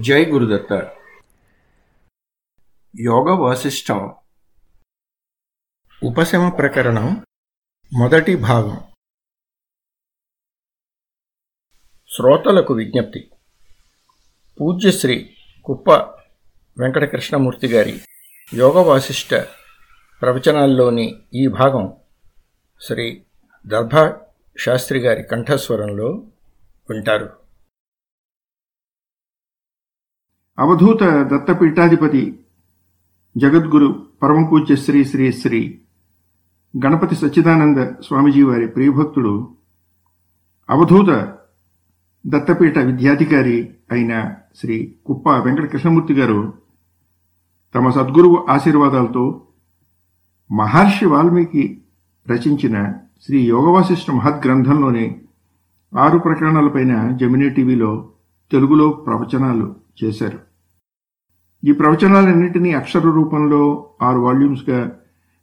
జై గురుదత్త యోగ వాసిష్టం ఉపశమ ప్రకరణం మొదటి భాగం. శ్రోతలకు విజ్ఞప్తి. పూజ్యశ్రీ కుప్ప వెంకటకృష్ణమూర్తి గారి యోగ వాసిష్ట ప్రవచనాల్లోని ఈ భాగం శ్రీ దర్భా శాస్త్రి గారి కంఠస్వరంలో వింటారు. అవధూత దత్తపీఠాధిపతి జగద్గురు పరమపూజ్య శ్రీ శ్రీ శ్రీ గణపతి సచ్చిదానంద స్వామిజీ వారి ప్రియభక్తుడు అవధూత దత్తపీఠ విద్యాధికారి అయిన శ్రీ కుప్ప వెంకట కృష్ణమూర్తి గారు తమ సద్గురువు ఆశీర్వాదాలతో మహర్షి వాల్మీకి రచించిన శ్రీ యోగవాసిష్ట మహద్గ్రంథంలోని ఆరు ప్రకరణాలపైన జమినీ టీవీలో తెలుగులో ప్రవచనాలు చేశారు. ఈ ప్రవచనాలన్నింటినీ అక్షర రూపంలో ఆరు వాల్యూమ్స్గా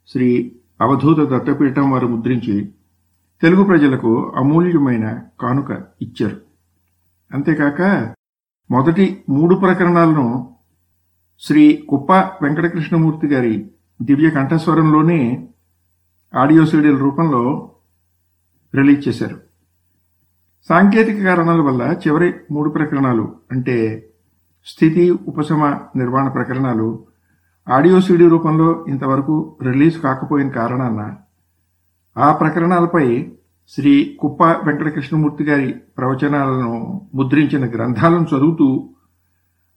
శ్రీ అవధూత దత్తపీఠం వారు ముద్రించి తెలుగు ప్రజలకు అమూల్యమైన కానుక ఇచ్చారు. అంతేకాక మొదటి మూడు ప్రకరణాలను శ్రీ కుప్ప వెంకటకృష్ణమూర్తి గారి దివ్య కంఠస్వరంలోనే ఆడియో సీడీల రూపంలో రిలీజ్ చేశారు. సాంకేతిక కారణాల వల్ల చివరి మూడు ప్రకరణాలు అంటే స్థితి ఉపశమ నిర్మాణ ప్రకరణాలు ఆడియో సీడీ రూపంలో ఇంతవరకు రిలీజ్ కాకపోయిన కారణాన ఆ ప్రకరణాలపై శ్రీ కుప్ప వెంకటకృష్ణమూర్తి గారి ప్రవచనాలను ముద్రించిన గ్రంథాలను చదువుతూ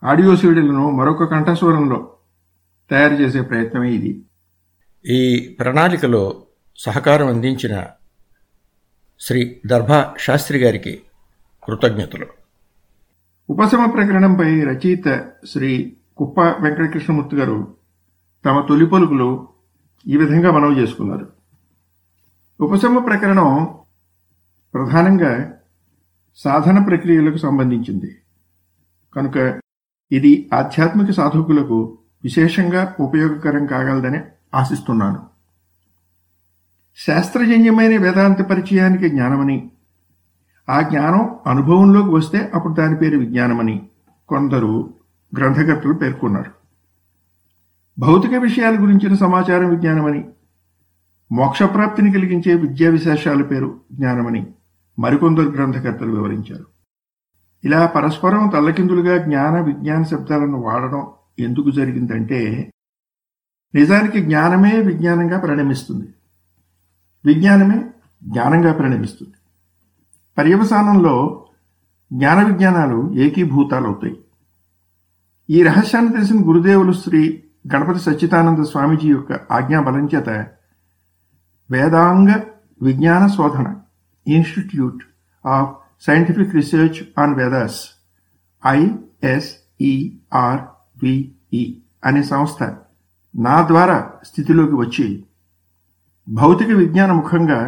ఆడియో సీడీలను మరొక కంఠస్వరంలో తయారు చేసే ప్రయత్నమే ఇది. ఈ ప్రణాళికలో సహకారం అందించిన శ్రీ దర్భా శాస్త్రి గారికి కృతజ్ఞతలు. ఉపశమ ప్రకరణంపై రచయిత శ్రీ కుప్ప వెంకటకృష్ణమూర్తి గారు తమ తొలి పలుకులు ఈ విధంగా మనవి చేసుకున్నారు. ఉపశమ ప్రకరణం ప్రధానంగా సాధన ప్రక్రియలకు సంబంధించింది. కనుక ఇది ఆధ్యాత్మిక సాధకులకు విశేషంగా ఉపయోగకరం కాగలదని ఆశిస్తున్నాను. శాస్త్రజన్యమైన వేదాంత పరిచయానికి జ్ఞానమని ఆ జ్ఞానం అనుభవంలోకి వస్తే అప్పుడు దాని పేరు విజ్ఞానమని కొందరు గ్రంథకర్తలు పేర్కొన్నారు. భౌతిక విషయాల గురించిన సమాచారం విజ్ఞానమని మోక్షప్రాప్తిని కలిగించే విద్యా విశేషాల పేరు జ్ఞానమని మరికొందరు గ్రంథకర్తలు వివరించారు. ఇలా పరస్పరం తల్లకిందులుగా జ్ఞాన విజ్ఞాన శబ్దాలను వాడడం ఎందుకు జరిగిందంటే నిజానికి జ్ఞానమే విజ్ఞానంగా పరిణమిస్తుంది. విజ్ఞానమే జ్ఞానంగా పరిణమిస్తుంది. పర్యవసానంలో జ్ఞాన విజ్ఞానాలు ఏకీభూతాలు అవుతాయి ఈ రహస్యాన్ని తెలిసిన గురుదేవులు శ్రీ గణపతి సచ్చిదానంద స్వామీజీ యొక్క ఆజ్ఞాబలం చేత Vedanga Vijnana Shodhana institute of scientific research on Vedas ISERVE అనే సంస్థ నా ద్వారా స్థితిలోకి వచ్చి భౌతిక విజ్ఞాన ముఖంగా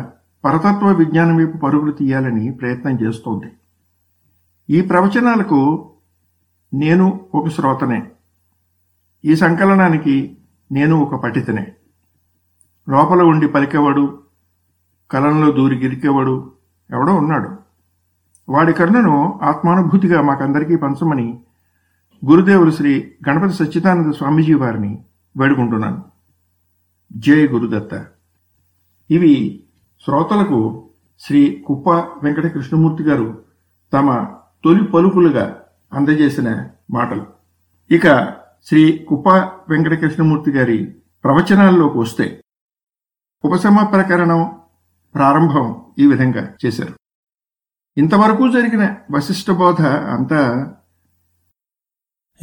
పరతత్వ విజ్ఞానం వైపు పరుగులు తీయాలని ప్రయత్నం చేస్తోంది. ఈ ప్రవచనాలకు నేను ఒక శ్రోతనే. ఈ సంకలనానికి నేను ఒక పఠితనే. లోపల ఉండి పలికేవాడు కలంలో దూరి గిరికేవాడు ఎవడో ఉన్నాడు. వాడి కరుణను ఆత్మానుభూతిగా మాకందరికీ పంచమని గురుదేవులు శ్రీ గణపతి సచ్చిదానంద స్వామీజీ వారిని వేడుకుంటున్నాను. జై గురుదత్త. ఇవి శ్రోతలకు శ్రీ కుప్ప వెంకట కృష్ణమూర్తి గారు తమ తొలి పలుకులుగా అందజేసిన మాటలు. ఇక శ్రీ కుప్ప వెంకట కృష్ణమూర్తి గారి ప్రవచనాల్లోకి వస్తే ఉపశమ ప్రకరణం ప్రారంభం ఈ విధంగా చేశారు. ఇంతవరకు జరిగిన వశిష్ఠ బోధ అంతా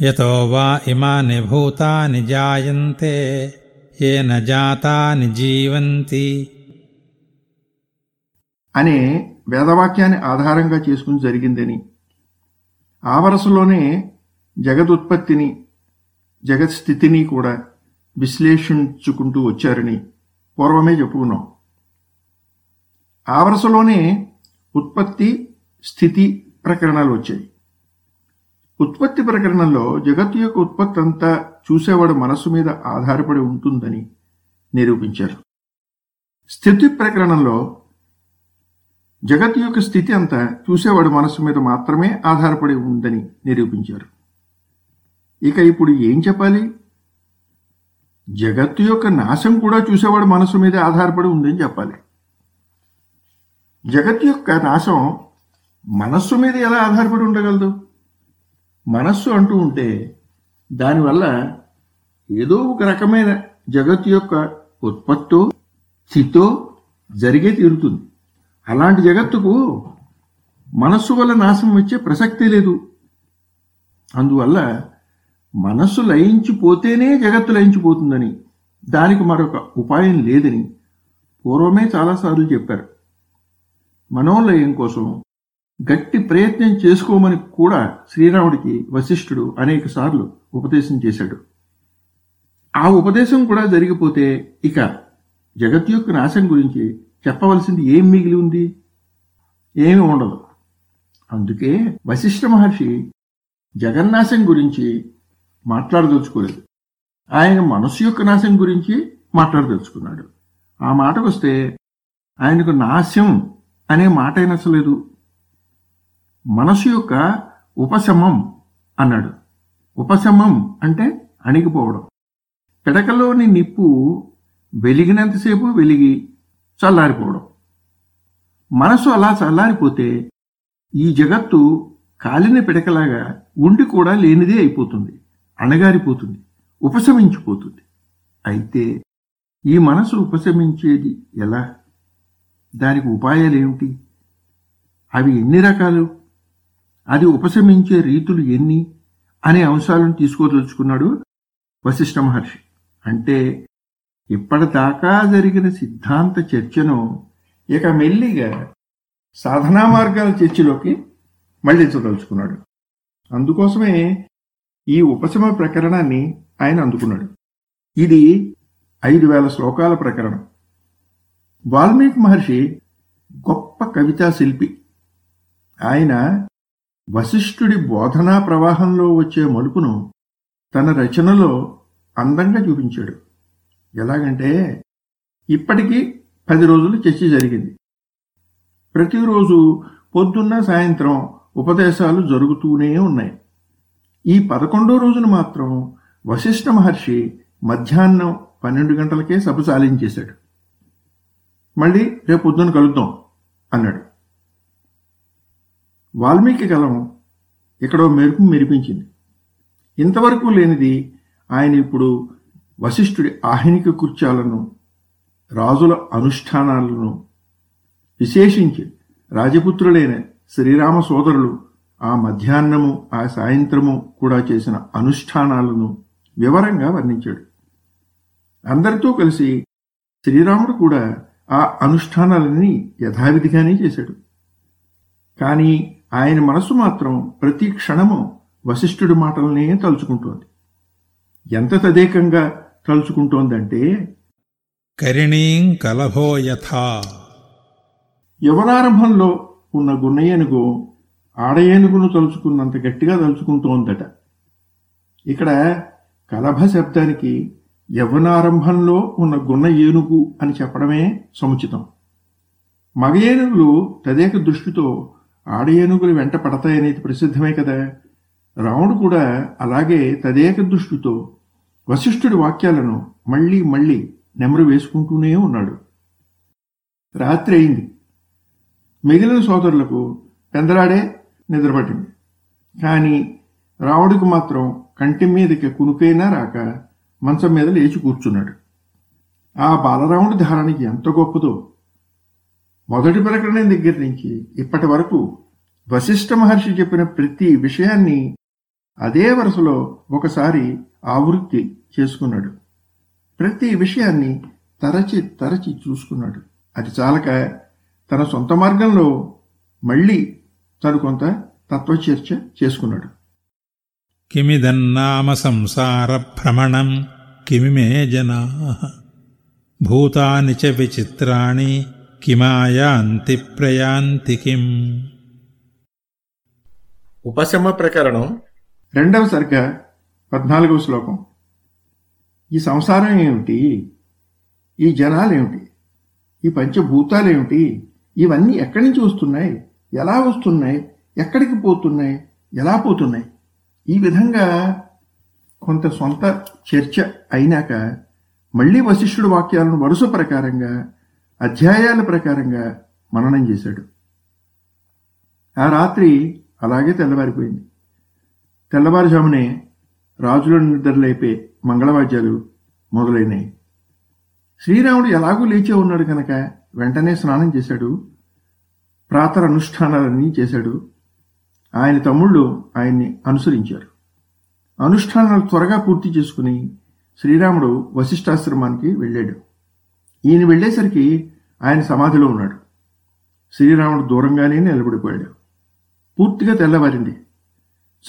యతో వా ఇమాని భూతాని జాయంతే ఏ జాతాని జీవంతి అనే వేదవాక్యాన్ని ఆధారంగా చేసుకుని జరిగిందని. ఆ వరసలోనే జగదుత్పత్తిని జగత్ స్థితిని కూడా విశ్లేషించుకుంటూ వచ్చారని పూర్వమే చెప్పుకున్నాం. ఆ వరసలోనే ఉత్పత్తి స్థితి ప్రకరణాలు వచ్చాయి. ఉత్పత్తి ప్రకరణంలో జగత్తు యొక్క ఉత్పత్తి అంతా చూసేవాడు మనస్సు మీద ఆధారపడి ఉంటుందని నిరూపించారు. స్థితి ప్రకరణంలో జగత్ యొక్క స్థితి అంతా చూసేవాడు మనస్సు మీద మాత్రమే ఆధారపడి ఉందని నిరూపించారు. ఇక ఇప్పుడు ఏం చెప్పాలి? జగత్తు యొక్క నాశం కూడా చూసేవాడు మనసు మీద ఆధారపడి ఉందని చెప్పాలి. జగత్తు యొక్క నాశం మనస్సు మీద ఎలా ఆధారపడి ఉండగలదు? మనస్సు అంటూ ఉంటే దానివల్ల ఏదో ఒక రకమైన జగత్తు యొక్క ఉత్పత్తో స్థితో జరిగే తీరుతుంది. అలాంటి జగత్తుకు మనస్సు వల్ల నాశం వచ్చే ప్రసక్తే లేదు. అందువల్ల మనస్సు లయించిపోతేనే జగత్తు లయించిపోతుందని దానికి మరొక ఉపాయం లేదని పూర్వమే చాలాసార్లు చెప్పారు. మనోలయం కోసం గట్టి ప్రయత్నం చేసుకోమని కూడా శ్రీరాముడికి వశిష్ఠుడు అనేక సార్లు ఉపదేశం చేశాడు. ఆ ఉపదేశం కూడా జరిగిపోతే ఇక జగత్ యొక్క నాశం గురించి చెప్పవలసింది ఏం మిగిలి ఉంది? ఏమి ఉండదు. అందుకే వశిష్ఠ మహర్షి జగన్నాశం గురించి మాట్లాడదలుచుకోలేదు. ఆయన మనస్సు యొక్క నాశం గురించి మాట్లాడదలుచుకున్నాడు. ఆ మాటకు వస్తే ఆయనకు నాశం అనే మాట నచ్చలేదు మనసు యొక్క ఉపశమం అన్నాడు. ఉపశమం అంటే అణిగిపోవడం. పిడకలోని నిప్పు వెలిగినంతసేపు వెలిగి చల్లారిపోవడం. మనసు అలా చల్లారిపోతే ఈ జగత్తు కాలిన పిడకలాగా ఉండి కూడా లేనిదే అయిపోతుంది అణగారిపోతుంది ఉపశమించిపోతుంది. అయితే ఈ మనసు ఉపశమించేది ఎలా? దానికి ఉపాయాలు ఏమిటి? అవి ఎన్ని రకాలు? అది ఉపశమించే రీతులు ఎన్ని? అనే అంశాలను తీసుకోదలుచుకున్నాడు వశిష్ఠ మహర్షి. అంటే ఇప్పటిదాకా జరిగిన సిద్ధాంత చర్చను ఇక మెల్లిగా సాధనా మార్గాల చర్చలోకి మళ్ళించదలుచుకున్నాడు అందుకోసమే ఈ ఉపశమ ప్రకరణాన్ని ఆయన అందుకున్నాడు. ఇది ఐదు వేల శ్లోకాల ప్రకరణం. వాల్మీకి మహర్షి గొప్ప కవితా శిల్పి. ఆయన వశిష్ఠుడి బోధనా ప్రవాహంలో వచ్చే మలుపును తన రచనలో అందంగా చూపించాడు. ఎలాగంటే ఇప్పటికీ పది రోజులు చర్చ జరిగింది. ప్రతిరోజు పొద్దున్న సాయంత్రం ఉపదేశాలు జరుగుతూనే ఉన్నాయి. ఈ పదకొండో రోజున మాత్రం వశిష్ఠ మహర్షి మధ్యాహ్నం పన్నెండు గంటలకే సభ చాలించేశాడు మళ్ళీ రేపు పొద్దున కలుద్దాం అన్నాడు. వాల్మీకి కలం ఇక్కడో మెరుపు మెరిపించింది. ఇంతవరకు లేనిది ఆయన ఇప్పుడు వశిష్ఠుడి ఆహ్నిక కృత్యాలను రాజుల అనుష్ఠానాలను విశేషించి రాజపుత్రులైన శ్రీరామ సోదరులు ఆ మధ్యాహ్నము ఆ సాయంత్రము కూడా చేసిన అనుష్ఠానాలను వివరంగా వర్ణించాడు. అందరితో కలిసి శ్రీరాముడు కూడా ఆ అనుష్ఠానాలన్నీ యథావిధిగానే చేశాడు. కానీ ఆయన మనసు మాత్రం ప్రతి క్షణము వశిష్ఠుడి మాటలనే తలుచుకుంటోంది. ఎంత తదేకంగా తలుచుకుంటోందంటే కరిణీం కలభో యథా. యవనారంభంలో ఉన్న గున్నయ్యనుగు ఆడయేనుగును తలుచుకున్నంత గట్టిగా తలుచుకుంటోందట. ఇక్కడ కలభ శబ్దానికి యవనారంభంలో ఉన్న గున్న ఏనుగు అని చెప్పడమే సముచితం. మగ ఏనుగులు తదేక దృష్టితో ఆడ ఏనుగులు వెంట పడతాయనేది ప్రసిద్ధమే కదా. రాముడు కూడా అలాగే తదేక దృష్టితో వశిష్ఠుడి వాక్యాలను మళ్ళీ మళ్ళీ నెమరు వేసుకుంటూనే ఉన్నాడు. రాత్రి అయింది. మిగిలిన సోదరులకు పెందరాడే నిద్రపట్టింది. కానీ రావుడికి మాత్రం కంటి మీదకి కునుకైనా రాక మంచం మీద లేచి కూర్చున్నాడు. ఆ బాలరాముడి ధారానికి ఎంత గొప్పదో. మొదటి ప్రకటన దగ్గర నుంచి ఇప్పటి వరకు వశిష్ఠ మహర్షి చెప్పిన ప్రతి విషయాన్ని అదే వరుసలో ఒకసారి ఆవృత్తి చేసుకున్నాడు. ప్రతి విషయాన్ని తరచి తరచి చూసుకున్నాడు. అది చాలక తన సొంత మార్గంలో మళ్ళీ తను కొంత తత్వచర్చ చేసుకున్నాడు. కిమిదన్నామ సంసార భ్రమణం కిమిమే జనా? భూతాని చ విచిత్రాణి కిమాయాంతి ప్రయాంతి కిం? ఉపశమ ప్రకరణం రెండవ సరిగ్గా పద్నాలుగవ శ్లోకం. ఈ సంసారం ఏమిటి? ఈ జనాలేమిటి ఈ పంచభూతాలేమిటి ఇవన్నీ ఎక్కడి నుంచి వస్తున్నాయి? ఎలా వస్తున్నాయి? ఎక్కడికి పోతున్నాయి? ఎలా పోతున్నాయి? ఈ విధంగా కొంత సొంత చర్చ అయినాక మళ్ళీ వశిష్ఠుడు వాక్యాలను వరుస ప్రకారంగా అధ్యాయాల ప్రకారంగా మననం చేశాడు. ఆ రాత్రి అలాగే తెల్లవారిపోయింది. తెల్లవారుజామునే రాజుల నిద్రలేపే మంగళవాద్యాలు మొదలైనాయి. శ్రీరాముడు ఎలాగూ లేచే ఉన్నాడు కనుక వెంటనే స్నానం చేశాడు. ప్రాతర అనుష్ఠానాలన్నీ చేశాడు. ఆయన తమ్ముళ్ళు ఆయన్ని అనుసరించారు. అనుష్ఠానాలు త్వరగా పూర్తి చేసుకుని శ్రీరాముడు వశిష్ఠాశ్రమానికి వెళ్ళాడు. ఈయన వెళ్ళేసరికి ఆయన సమాధిలో ఉన్నాడు. శ్రీరాముడు దూరంగానే నిలబడిపోయాడు. పూర్తిగా తెల్లవారింది.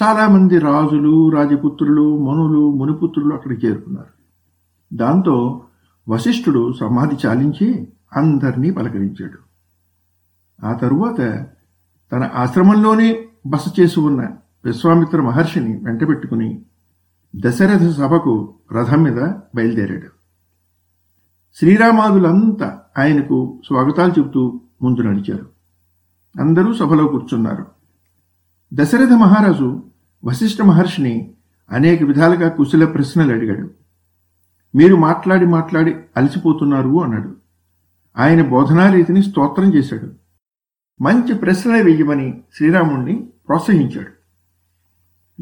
చాలామంది రాజులు రాజపుత్రులు మనులు మునిపుత్రులు అక్కడికి చేరుకున్నారు. దాంతో వశిష్ఠుడు సమాధి చాలించి అందరినీ పలకరించాడు. ఆ తరువాత తన ఆశ్రమంలోనే బస చేసి ఉన్న విశ్వామిత్ర మహర్షిని వెంటబెట్టుకుని దశరథ సభకు రథం మీద బయలుదేరాడు. శ్రీరామాదులంతా ఆయనకు స్వాగతాలు చెబుతూ ముందు నడిచారు. అందరూ సభలో కూర్చున్నారు. దశరథ మహారాజు వశిష్ఠ మహర్షిని అనేక విధాలుగా కుశల ప్రశ్నలు అడిగాడు. మీరు మాట్లాడి మాట్లాడి అలసిపోతున్నారు అన్నాడు. ఆయన బోధనారీతిని స్తోత్రం చేశాడు. మంచి ప్రశ్నలు వెయ్యమని శ్రీరాముణ్ణి ప్రోత్సహించాడు.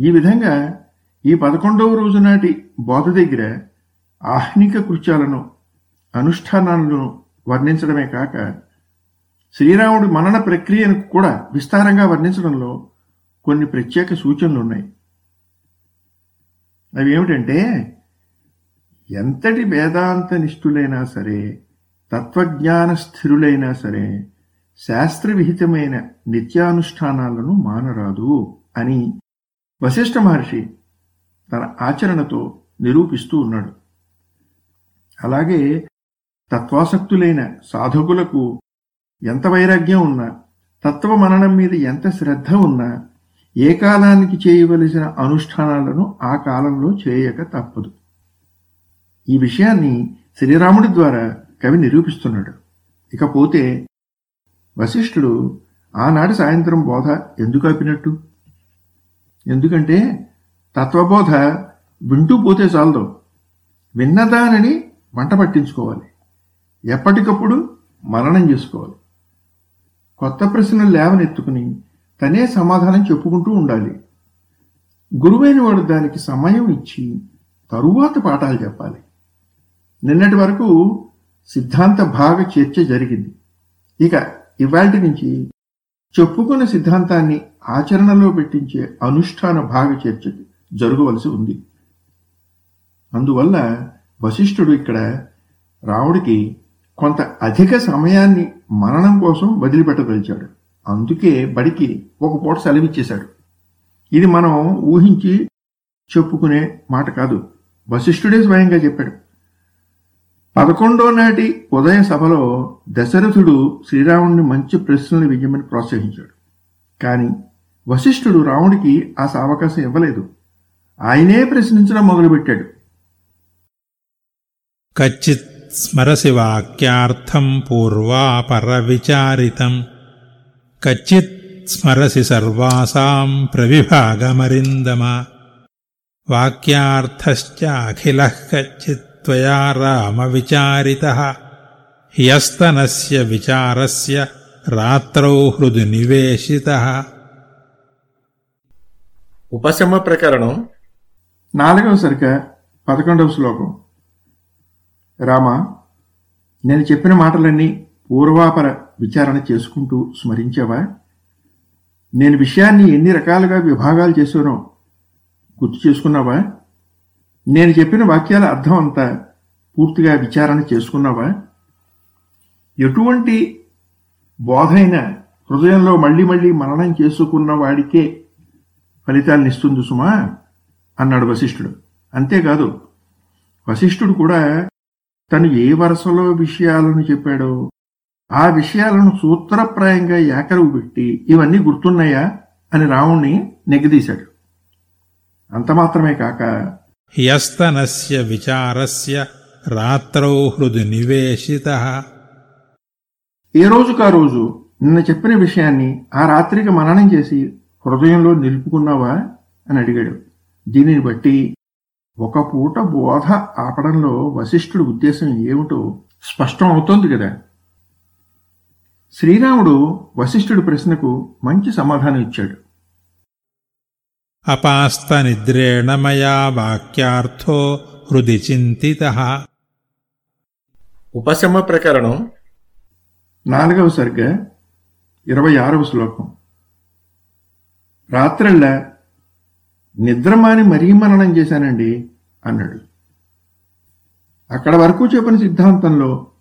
ఈ విధంగా ఈ పదకొండవ రోజు నాటి బోధ దగ్గర ఆహ్నిక కృత్యాలను అనుష్ఠానాలను వర్ణించడమే కాక శ్రీరాముడి మనన ప్రక్రియను కూడా విస్తారంగా వర్ణించడంలో కొన్ని ప్రత్యేక సూచనలు ఉన్నాయి అవి ఏమిటంటే ఎంతటి వేదాంత నిష్ఠులైనా సరే తత్వజ్ఞాన స్థిరులైనా సరే శాస్త్రవిహితమైన నిత్యానుష్ఠానాలను మానరాదు అని వశిష్ఠ మహర్షి తన ఆచరణతో నిరూపిస్తూ ఉన్నాడు. అలాగే తత్వాసక్తులైన సాధకులకు ఎంత వైరాగ్యం ఉన్నా తత్వమననం మీద ఎంత శ్రద్ధ ఉన్నా ఏ కాలానికి చేయవలసిన అనుష్ఠానాలను ఆ కాలంలో చేయక తప్పదు. ఈ విషయాన్ని శ్రీరాముడి ద్వారా కవి నిరూపిస్తున్నాడు. ఇకపోతే వశిష్ఠుడు ఆనాడు సాయంత్రం బోధ ఎందుకు ఆపినట్టు? ఎందుకంటే తత్వబోధ వింటూ పోతే చాలదు. విన్నదానని వంట పట్టించుకోవాలి. ఎప్పటికప్పుడు మననం చేసుకోవాలి. కొత్త ప్రశ్నలు లేవనెత్తుకుని తనే సమాధానం చెప్పుకుంటూ ఉండాలి. గురువైన వాడు దానికి సమయం ఇచ్చి తరువాత పాఠాలు చెప్పాలి. నిన్నటి వరకు సిద్ధాంత భాగ చర్చ జరిగింది. ఇక ఇవాటి నుంచి చెప్పుకున్న సిద్ధాంతాన్ని ఆచరణలో పెట్టించే అనుష్ఠాన భాగ చర్చ జరగవలసి ఉంది. అందువల్ల వశిష్ఠుడు ఇక్కడ రాముడికి కొంత అధిక సమయాన్ని మరణం కోసం వదిలిపెట్టదలిచాడు. అందుకే బడికి ఒక పూట సెలవిచ్చేశాడు. ఇది మనం ఊహించి చెప్పుకునే మాట కాదు. వశిష్ఠుడే స్వయంగా చెప్పాడు. పదకొండో నాటి ఉదయ సభలో దశరథుడు శ్రీరాముడిని మంచి ప్రశ్నలు విజయమని ప్రోత్సహించాడు. కానీ వశిష్ఠుడు రాముడికి ఆ అవకాశం ఇవ్వలేదు. ఆయనే ప్రశ్నించడం మొదలుపెట్టాడు. కచ్చిత్ స్మరసి వాక్యార్థం పూర్వాపరవిచారితం. కచ్చిత్ స్మరసి సర్వాసాం ప్రవిభాగమరిందమ. వాక్యార్థశ్చాఖిలః కచ్చిత్ త్వయా రామ విచారితః హ్యస్తనస్య విచారస్య రాత్రౌ హృది నివేశితః. ఉపశమ ప్రకరణం. నాలుగవ సరిక పదకొండవ శ్లోకం. రామ నేను చెప్పిన మాటలన్నీ పూర్వాపర విచారణ చేసుకుంటూ స్మరించావా? నేను విషయాన్ని ఎన్ని రకాలుగా విభాగాలు చేశానో గుర్తు చేసుకున్నావా? నేను చెప్పిన వాక్యాల అర్థం అంతా పూర్తిగా విచారణ చేసుకున్నావా? ఎటువంటి బోధైన హృదయంలో మళ్ళీ మళ్ళీ మరణం చేసుకున్న వాడికే ఫలితాలను ఇస్తుంది సుమా అన్నాడు వశిష్ఠుడు. అంతేకాదు వశిష్ఠుడు కూడా తను ఏ వరుసలో విషయాలను చెప్పాడో ఆ విషయాలను సూత్రప్రాయంగా ఏకరువు పెట్టి ఇవన్నీ గుర్తున్నాయా అని రావుణ్ణి నెగ్గదీశాడు అంత మాత్రమే కాక హ్యస్తనస్య విచారస్య రాత్రౌ హృది నివేశితః. ఏ రోజుకా రోజు నిన్న చెప్పిన విషయాన్ని ఆ రాత్రికి మననం చేసి హృదయంలో నిలుపుకున్నావా అని అడిగాడు. దీనిని బట్టి ఒక పూట బోధ ఆపడంలో వశిష్ఠుడి ఉద్దేశం ఏమిటో స్పష్టం అవుతోంది కదా. శ్రీరాముడు వశిష్ఠుడి ప్రశ్నకు మంచి సమాధానం ఇచ్చాడు అపాస్తనిద్రేణ మయా వాక్యార్థో హృది చింతిత. ఉపశమ ప్రకరణం నాలుగవ సర్గ ఇరవై ఆరవ శ్లోకం. రాత్రళ్ళ నిద్రమాని మరీ మననం చేశానండి అన్నాడు. అక్కడ వరకు చెప్పిన సిద్ధాంతంలో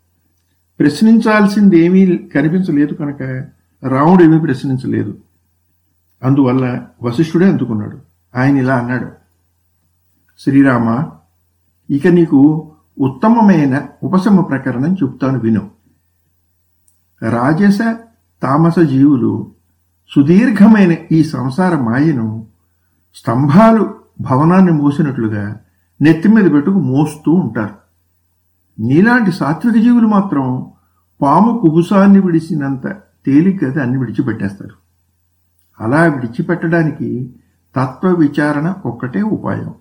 ప్రశ్నించాల్సింది ఏమీ కనిపించలేదు కనుక రాముడు ఏమీ ప్రశ్నించలేదు. అందువల్ల వశిష్ఠుడే అందుకున్నాడు. ఆయన ఇలా అన్నాడు. శ్రీరామ ఇక నీకు ఉత్తమమైన ఉపశమ ప్రకరణం చెప్తాను విను. రాజస తామస జీవులు సుదీర్ఘమైన ఈ సంసార మాయను స్తంభాలు భవనాన్ని మోసినట్లుగా నెత్తి మీద పెట్టుకు మోస్తూ ఉంటారు. నీలాంటి సాత్విక జీవులు మాత్రం పాము కుబుసాన్ని విడిచినంత తేలికది దాన్ని విడిచిపెట్టేస్తారు. అలా విడిచిపెట్టడానికి తత్వ విచారణ ఒక్కటే ఉపాయం.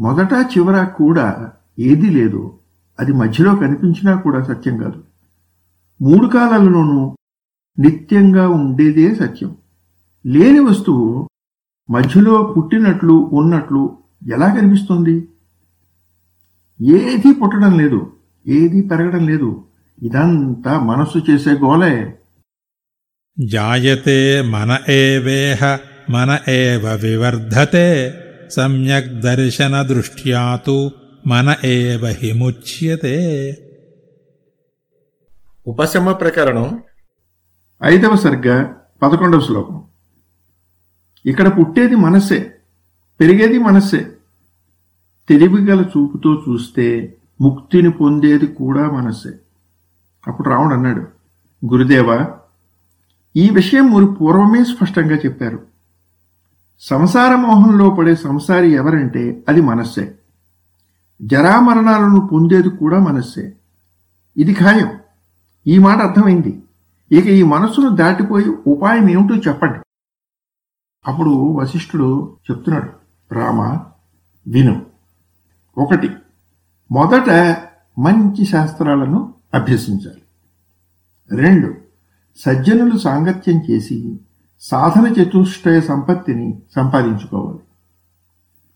మొదట చివర కూడా ఏది లేదు. అది మధ్యలో కనిపించినా కూడా సత్యం కాదు. మూడు కాలాలలోనూ నిత్యంగా ఉండేదే సత్యం. లేని వస్తువు మధ్యలో పుట్టినట్లు ఉన్నట్లు ఎలా కనిపిస్తుంది? ఏదీ పుట్టడం లేదు ఏదీ పెరగడం లేదు. ఇదంతా మనస్సు చేసే గోలే. జాయతే మన ఏవేహ మన ఏవ వివర్ధతే. సమ్యక్ దర్శన దృష్ట్యా తు మన ఏవ హిముచ్యతే. ఉపశమ ప్రకరణం ఐదవ సర్గ పదకొండవ శ్లోకం. ఇక్కడ పుట్టేది మనస్సే పెరిగేది మనస్సే. తెలివిగల చూపుతో చూస్తే ముక్తిని పొందేది కూడా మనస్సే అప్పుడు రావణుడు అన్నాడు గురుదేవా ఈ విషయం మీరు పూర్వమే స్పష్టంగా చెప్పారు. సంసార మోహంలో పడే సంసారి ఎవరంటే అది మనస్సే. జరామరణాలను పొందేది కూడా మనస్సే. ఇది ఖాయం. ఈ మాట అర్థమైంది. ఇక ఈ మనస్సును దాటిపోయి ఉపాయం ఏమిటో చెప్పండి. అప్పుడు వశిష్ఠుడు చెప్తున్నాడు రామ విను. ఒకటి మొదట మంచి శాస్త్రాలను అభ్యసించాలి. రెండు సజ్జనులు సాంగత్యం చేసి సాధన చతుష్టయ సంపత్తిని సంపాదించుకోవాలి.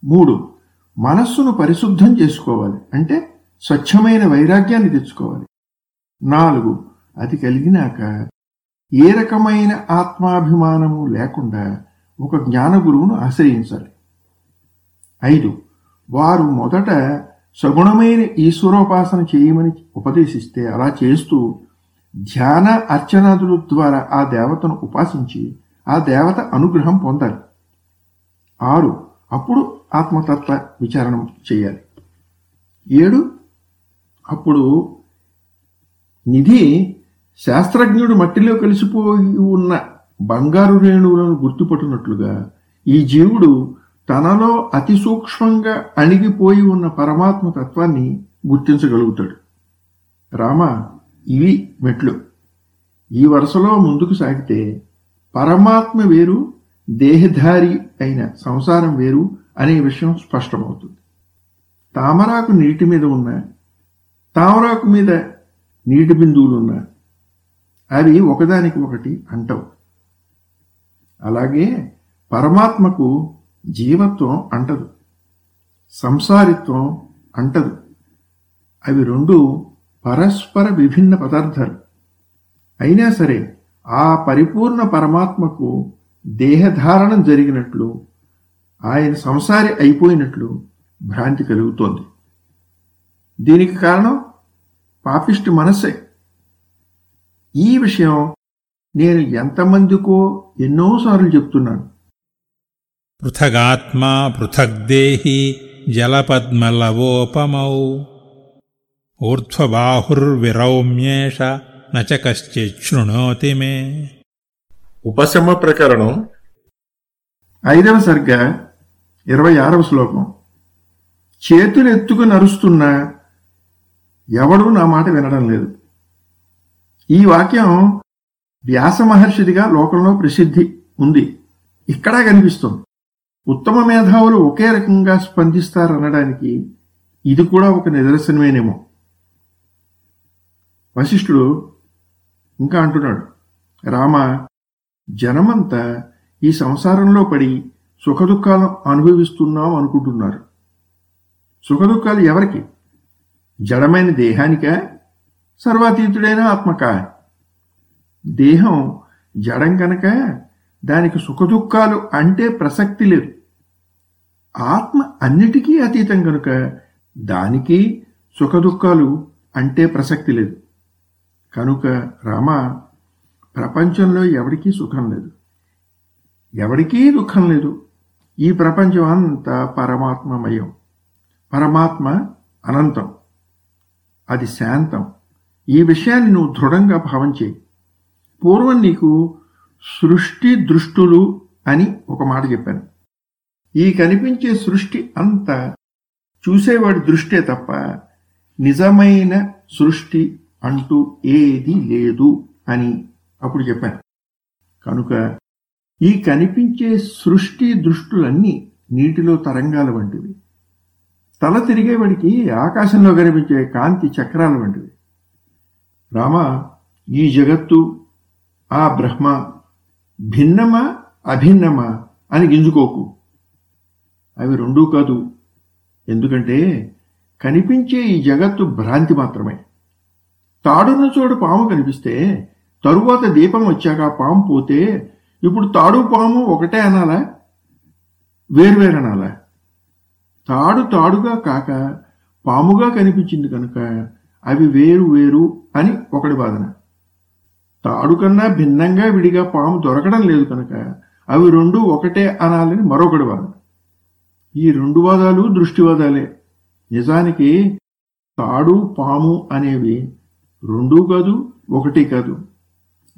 మూడు మనస్సును పరిశుద్ధం చేసుకోవాలి అంటే స్వచ్ఛమైన వైరాగ్యాన్ని తెచ్చుకోవాలి. నాలుగు అది కలిగినాక ఏ రకమైన ఆత్మాభిమానము లేకుండా ఒక జ్ఞాన గురువును ఆశ్రయించాలి. ఐదు వారు మొదట సగుణమైన ఈశ్వరోపాసన చేయమని ఉపదేశిస్తే అలా చేస్తూ ధ్యాన అర్చనాదుల ద్వారా ఆ దేవతను ఉపాసించి ఆ దేవత అనుగ్రహం పొందాలి. ఆరు అప్పుడు ఆత్మతత్వ విచారణం చేయాలి. ఏడు అప్పుడు నిధి శాస్త్రజ్ఞుడు మట్టిలో కలిసిపోయి ఉన్న బంగారు రేణువులను గుర్తుపట్టినట్లుగా ఈ జీవుడు తనలో అతి సూక్ష్మంగా అణిగిపోయి ఉన్న పరమాత్మ తత్వాన్ని గుర్తించగలుగుతాడు. రామ ఇవి మెట్లు. ఈ వరుసలో ముందుకు సాగితే పరమాత్మ వేరు దేహధారి అయిన సంసారం వేరు అనే విషయం స్పష్టమవుతుంది. తామరాకు నీటి మీద ఉన్న తామరాకు మీద నీటి బిందువులున్న అవి ఒకదానికి ఒకటి అంటవు. అలాగే పరమాత్మకు జీవత్వం అంటదు. సంసారిత్వం అంటదు. అవి రెండు పరస్పర విభిన్న పదార్థాలు. అయినా సరే ఆ పరిపూర్ణ పరమాత్మకు దేహధారణం జరిగినట్లు ఆయన సంసారి అయిపోయినట్లు భ్రాంతి కలుగుతోంది. దీనికి కారణం పాపిష్టి మనస్సే. ఈ విషయం నేను ఎంతమందికో ఎన్నోసార్లు చెప్తున్నాను. పృథగాత్మా పృథగ్దేహి జలపద్మలవోపమౌ. ఊర్ధ్వబాహుర్విరౌమ్యేష నచ కశ్చిశృణోతి మే. ఉపశమ ప్రకరణం ఐదవ సర్గ ఇరవై ఆరవ శ్లోకం. చేతులు ఎత్తుకు నరుస్తున్నా ఎవడూ నా మాట వినడం లేదు. ఈ వాక్యం వ్యాస మహర్షిదిగా లోకంలో ప్రసిద్ధి ఉంది. ఇక్కడా కనిపిస్తుంది. ఉత్తమ మేధావులు ఒకే రకంగా స్పందిస్తారనడానికి ఇది కూడా ఒక నిదర్శనమేనేమో. వశిష్ఠుడు ఇంకా అంటున్నాడు రామ జనమంతా ఈ సంసారంలో పడి సుఖదుఖాలను అనుభవిస్తున్నాం అనుకుంటున్నారు. సుఖదుఖాలు ఎవరికి? జడమైన దేహానికా? సర్వాతీతుడైన ఆత్మక? దేహం జడం కనుక దానికి సుఖదుఖాలు అంటే ప్రసక్తి లేదు. ఆత్మ అన్నిటికీ అతీతం కనుక దానికి సుఖదుఖాలు అంటే ప్రసక్తి లేదు. కనుక రామ ప్రపంచంలో ఎవరికీ సుఖం లేదు. ఎవరికీ దుఃఖం లేదు. ఈ ప్రపంచం అంతా పరమాత్మమయం. పరమాత్మ అనంతం. అది శాంతం. ఈ విషయాన్ని నువ్వు దృఢంగా భావం చేయి. పూర్వం నీకు సృష్టి దృష్టులు అని ఒక మాట చెప్పాను. ఈ కనిపించే సృష్టి అంతా చూసేవాడి దృష్టే తప్ప నిజమైన సృష్టి అంటూ ఏది లేదు అని అప్పుడు చెప్పాను. కనుక ఈ కనిపించే సృష్టి దృష్టులన్నీ నీటిలో తరంగాల వంటివి. తల తిరిగేవాడికి ఆకాశంలో కనిపించే కాంతి చక్రాల వంటివి. రామ ఈ జగత్తు ఆ బ్రహ్మ భిన్నమా అభిన్నమా అని గింజుకోకు. అవి రెండూ కాదు. ఎందుకంటే కనిపించే ఈ జగత్తు భ్రాంతి మాత్రమే. తాడున్న చోటు పాము కనిపిస్తే తరువాత దీపం వచ్చాక పాము పోతే ఇప్పుడు తాడు పాము ఒకటే అనాలా? వేర్వేరు అనాలా? తాడు తాడుగా కాక పాముగా కనిపించింది కనుక అవి వేరు వేరు అని ఒకటి వాదన తాడు కన్నా భిన్నంగా విడిగా పాము దొరకడం లేదు కనుక అవి రెండు ఒకటే అనాలని మరొకటి వాదన ఈ రెండు వాదాలు దృష్టివాదాలే. నిజానికి తాడు పాము అనేవి రెండూ కాదు ఒకటి కాదు.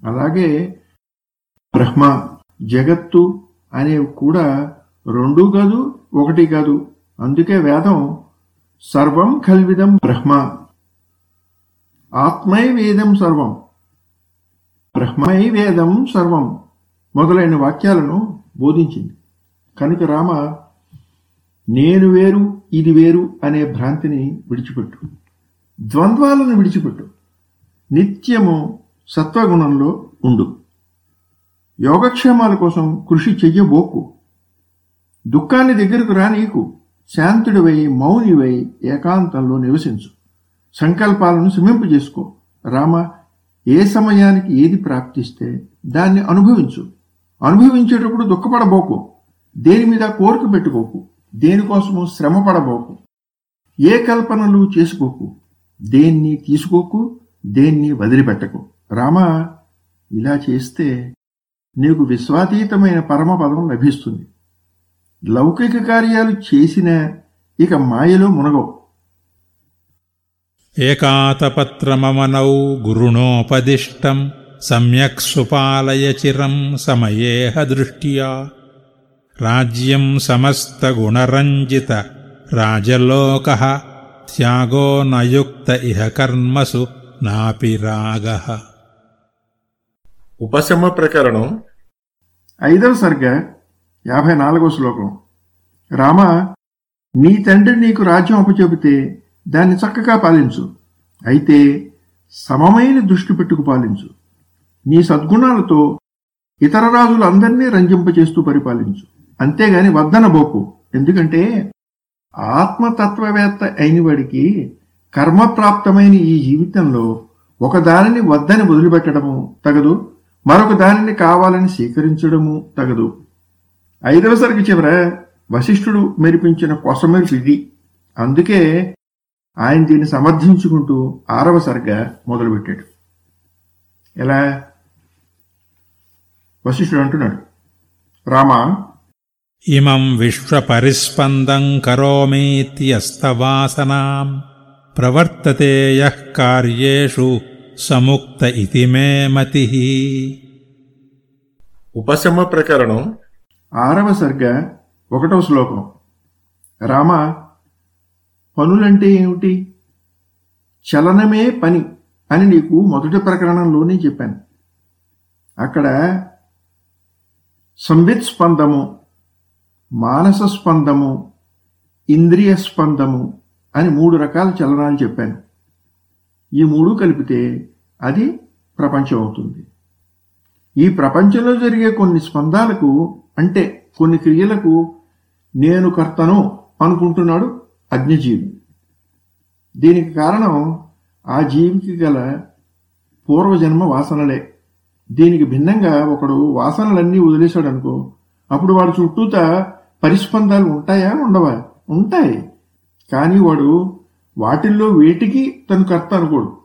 అలాగే బ్రహ్మ జగత్తు అనేవి కూడా రెండూ కాదు ఒకటి కాదు. అందుకే వేదం సర్వం కల్విదం బ్రహ్మ. ఆత్మై వేదం సర్వం. బ్రహ్మై వేదం సర్వం మొదలైన వాక్యాలను బోధించింది. కనుక రామ నేను వేరు ఇది వేరు అనే భ్రాంతిని విడిచిపెట్టు. ద్వంద్వాలను విడిచిపెట్టు. నిత్యము సత్వగుణంలో ఉండు. యోగక్షేమాల కోసం కృషి చెయ్యబోకు. దుఃఖాన్ని దగ్గరకు రానీకు శాంతుడివై మౌనివై ఏకాంతంలో నివసించు. సంకల్పాలను సిమింపు చేసుకో. రామ ఏ సమయానికి ఏది ప్రాప్తిస్తే దాన్ని అనుభవించు. అనుభవించేటప్పుడు దుఃఖపడబోకు. దేని మీద కోరిక పెట్టుకోకు. దేనికోసము శ్రమ పడబోకు ఏ కల్పనలు చేసుకోకు. దేన్ని తీసుకోకు దేన్ని వదిలిపెట్టకు. రామ ఇలా చేస్తే నీకు విశ్వాతీతమైన పరమపదం లభిస్తుంది. లౌకిక కార్యాలు చేసిన ఇక మాయలో మునగవు. ఏకాతపత్రమమనౌ గురుణోపదిష్టం సమ్యక్ సుపాలయ చిరం సమయేహ దృష్ట్యా. రాజ్యం సమస్తగుణరంజిత రాజలోక త్యాగో నయుక్త ఇహ కర్మసు నాపి రాగ ఉపశమ ప్రకరణం ఐదవ సర్గ యాభై నాలుగవ శ్లోకం. రామ నీ తండ్రి నీకు రాజ్యం అప్పచెబితే దాన్ని చక్కగా పాలించు. అయితే సమమైన దృష్టి పెట్టుకు పాలించు. నీ సద్గుణాలతో ఇతర రాజులందరినీ రంజింపచేస్తూ పరిపాలించు. అంతేగాని వద్దనబోకు ఎందుకంటే ఆత్మతత్వవేత్త అయిన వాడికి కర్మప్రాప్తమైన ఈ జీవితంలో ఒక దానిని వద్దని వదిలిపెట్టడము తగదు మరొక దానిని కావాలని స్వీకరించడము తగదు. ఐదవ సరికి చివర వశిష్ఠుడు మెరిపించిన కొసమెరుపు ఇది. అందుకే ఆయన దీన్ని సమర్థించుకుంటూ ఆరవ సరిగ్గా మొదలుపెట్టాడు. ఎలా? వశిష్ఠుడు అంటున్నాడు రామా ఇమం విశ్వపరిస్పందం కరోమీత్యస్తవాసనాం ప్రవర్తతే యః కార్యేషు సముక్త ఇతి మే మతి. ఉపశమ ప్రకరణం ఆరవ సర్గ ఒకటవ శ్లోకం. రామ పనులంటే ఏమిటి? చలనమే పని. అని నీకు మొదటి ప్రకరణంలోనే చెప్పాను. అక్కడ సంవిత్ స్పందము మానస స్పందము ఇంద్రియ స్పందము అని మూడు రకాల చలనాలు చెప్పాను. ఈ మూడు కలిపితే అది ప్రపంచం అవుతుంది. ఈ ప్రపంచంలో జరిగే కొన్ని స్పందాలకు అంటే కొన్ని క్రియలకు నేను కర్తను అనుకుంటున్నాడు అగ్నిజీవి. దీనికి కారణం ఆ జీవికి గల పూర్వజన్మ వాసనలే. దీనికి భిన్నంగా ఒకడు వాసనలన్నీ వదిలేశాడు అనుకో అప్పుడు వాడు చుట్టూత పరిస్పందాలు ఉంటాయా ఉండవా ఉంటాయి. కానీ వాడు వాటిల్లో వేటికి తను కర్త అనుకోడు.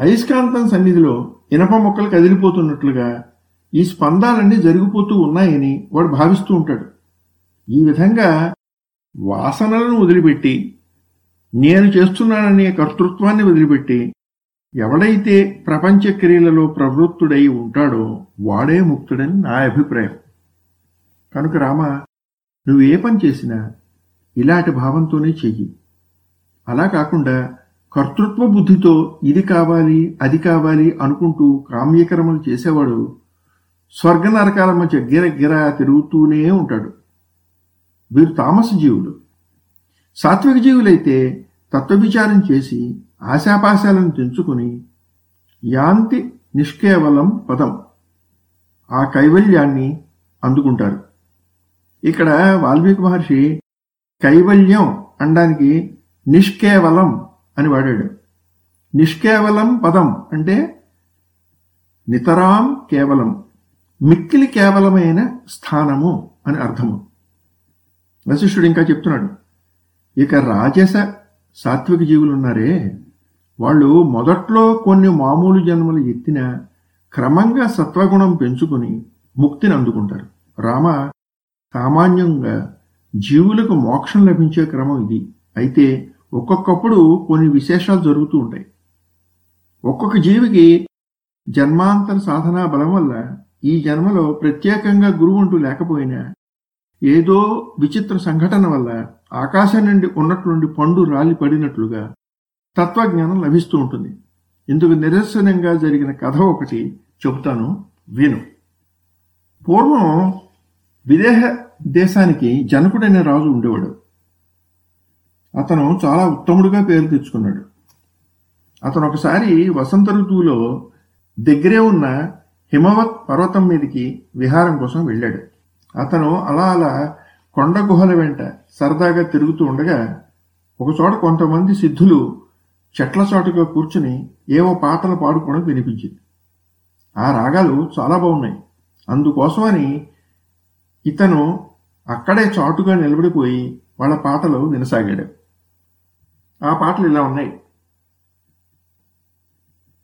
అయస్కాంతం సన్నిధిలో ఇనప మొక్కలు కదిలిపోతున్నట్లుగా ఈ స్పందాలన్నీ జరిగిపోతూ ఉన్నాయని వాడు భావిస్తూ ఉంటాడు. ఈ విధంగా వాసనలను వదిలిపెట్టి నేను చేస్తున్నాననే కర్తృత్వాన్ని వదిలిపెట్టి ఎవడైతే ప్రపంచ క్రియలలో ప్రవృత్తుడై ఉంటాడో వాడే ముక్తుడని నా అభిప్రాయం. కనుక రామ నువ్వు ఏ పని చేసినా ఇలాంటి భావంతోనే చెయ్యి. అలా కాకుండా కర్తృత్వ బుద్ధితో ఇది కావాలి అది కావాలి అనుకుంటూ కామ్యకర్మలు చేసేవాడు స్వర్గ నరకాల మధ్య గిర తిరుగుతూనే ఉంటాడు. వీరు తామస జీవులు సాత్విక జీవులైతే తత్వవిచారం చేసి ఆశాపాశాలను తెంచుకుని యాంతి నిష్కేవలం పదం ఆ కైవల్యాన్ని అందుకుంటారు. ఇక్కడ వాల్మీకి మహర్షి కైవల్యం అనడానికి నిష్కేవలం అని వాడాడు. నిష్కేవలం పదం అంటే నితరాం కేవలం మిక్కిలి కేవలమైన స్థానము అని అర్థము. వశిష్ఠుడు ఇంకా చెప్తున్నాడు ఇక రాజస సాత్విక జీవులు ఉన్నారే వాళ్ళు మొదట్లో కొన్ని మామూలు జన్మలు ఎత్తిన క్రమంగా సత్వగుణం పెంచుకుని ముక్తిని అందుకుంటారు. రామ సామాన్యంగా జీవులకు మోక్షం లభించే క్రమం ఇది. అయితే ఒక్కొక్కప్పుడు కొన్ని విశేషాలు జరుగుతూ ఉంటాయి. ఒక్కొక్క జీవికి జన్మాంతర సాధనా బలం వల్ల ఈ జన్మలో ప్రత్యేకంగా గురువు అంటూ లేకపోయినా ఏదో విచిత్ర సంఘటన వల్ల ఆకాశం నుండి ఉన్నట్లుండి పండు రాలి పడినట్లుగా తత్వజ్ఞానం లభిస్తూ ఉంటుంది. ఇందుకు నిదర్శనంగా జరిగిన కథ ఒకటి చెబుతాను విను. పూర్వం విదేహ దేశానికి జనకుడైన రాజు ఉండేవాడు. అతను చాలా ఉత్తముడుగా పేరు తెచ్చుకున్నాడు. అతను ఒకసారి వసంత ఋతువులో దగ్గరే ఉన్న హిమవత్ పర్వతం మీదకి విహారం కోసం వెళ్ళాడు. అతను అలా అలా కొండ గుహల వెంట సరదాగా తిరుగుతూ ఉండగా ఒకచోట కొంతమంది సిద్ధులు చెట్ల చాటుగా కూర్చుని ఏవో పాటలు పాడుకోవడం వినిపించింది. ఆ రాగాలు చాలా బాగున్నాయి. అందుకోసమని ఇతను అక్కడే చాటుగా నిలబడిపోయి వాళ్ళ పాటలు వినసాగాడు. ఆ పాటలు ఇలా ఉన్నాయి.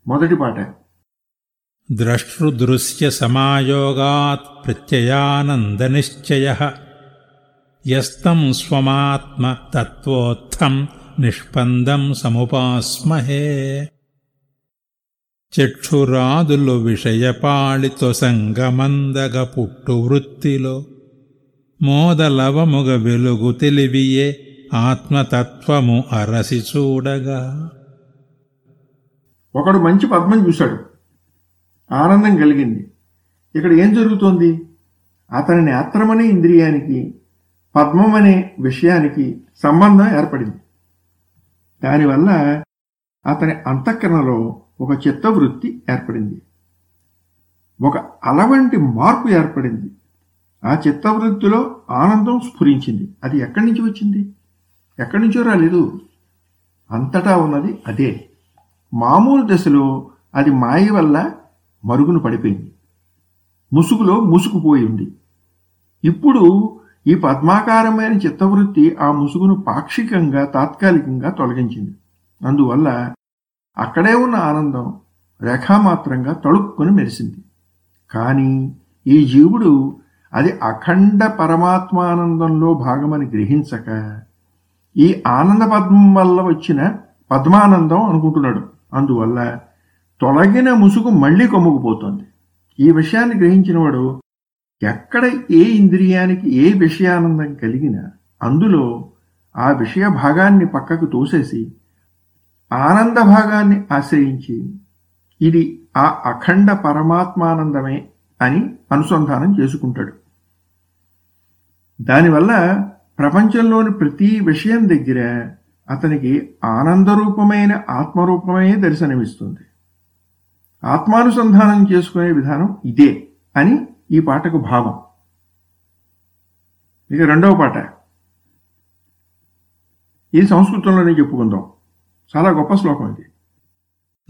మొదటి పాట. ద్రష్టృదృశ్య సమాయోగాత్ ప్రత్యయానందనిశ్చయ. యస్తం స్వమాత్మ తత్వోత్థం నిష్పందం సముపాస్మహే. చక్షురాదులు విషయపాళితో సంగమందగ పుట్టు వృత్తిలో మోదలవముగ వెలుగు తెలివియే ఆత్మతత్వము అరసి చూడగా. ఒకడు మంచి పద్మం చూశాడు. ఆనందం కలిగింది. ఇక్కడ ఏం జరుగుతోంది? అతని నేత్రమనే ఇంద్రియానికి పద్మం అనే విషయానికి సంబంధం ఏర్పడింది. దానివల్ల అతని అంతఃకరణలో ఒక చిత్తవృత్తి ఏర్పడింది. ఒక అలవంటి మార్పు ఏర్పడింది. ఆ చిత్తవృత్తిలో ఆనందం స్ఫురించింది. అది ఎక్కడి నుంచి వచ్చింది? ఎక్కడి నుంచో రాలేదు. అంతటా ఉన్నది అదే. మామూలు దశలో అది మాయ వల్ల మరుగున పడిపోయింది. ముసుగులో ముసుగుపోయి ఉంది. ఇప్పుడు ఈ పద్మాకారమైన చిత్తవృత్తి ఆ ముసుగును పాక్షికంగా తాత్కాలికంగా తొలగించింది. అందువల్ల అక్కడే ఉన్న ఆనందం రేఖామాత్రంగా తడుక్కుని మెరిసింది. కానీ ఈ జీవుడు అది అఖండ పరమాత్మానందంలో భాగమని గ్రహించక ఈ ఆనంద పద్మం వల్ల వచ్చిన పద్మానందం అనుకుంటున్నాడు. అందువల్ల తొలగిన ముసుగు మళ్ళీ కొమ్ముకుపోతోంది. ఈ విషయాన్ని గ్రహించినవాడు ఎక్కడ ఏ ఇంద్రియానికి ఏ విషయానందం కలిగినా అందులో ఆ విషయ భాగాన్ని పక్కకు తోసేసి ఆనంద భాగాన్ని ఆశ్రయించి ఇది ఆ అఖండ పరమాత్మానందమే అని అనుసంధానం చేసుకుంటాడు. దానివల్ల ప్రపంచంలోని ప్రతి విషయం దగ్గర అతనికి ఆనందరూపమైన ఆత్మరూపమే దర్శనమిస్తుంది. ఆత్మానుసంధానం చేసుకునే విధానం ఇదే అని ఈ పాటకు భావం. ఇక రెండవ పాట. ఇది సంస్కృతంలోనే చెప్పుకుందాం. చాలా గొప్ప శ్లోకం ఇది.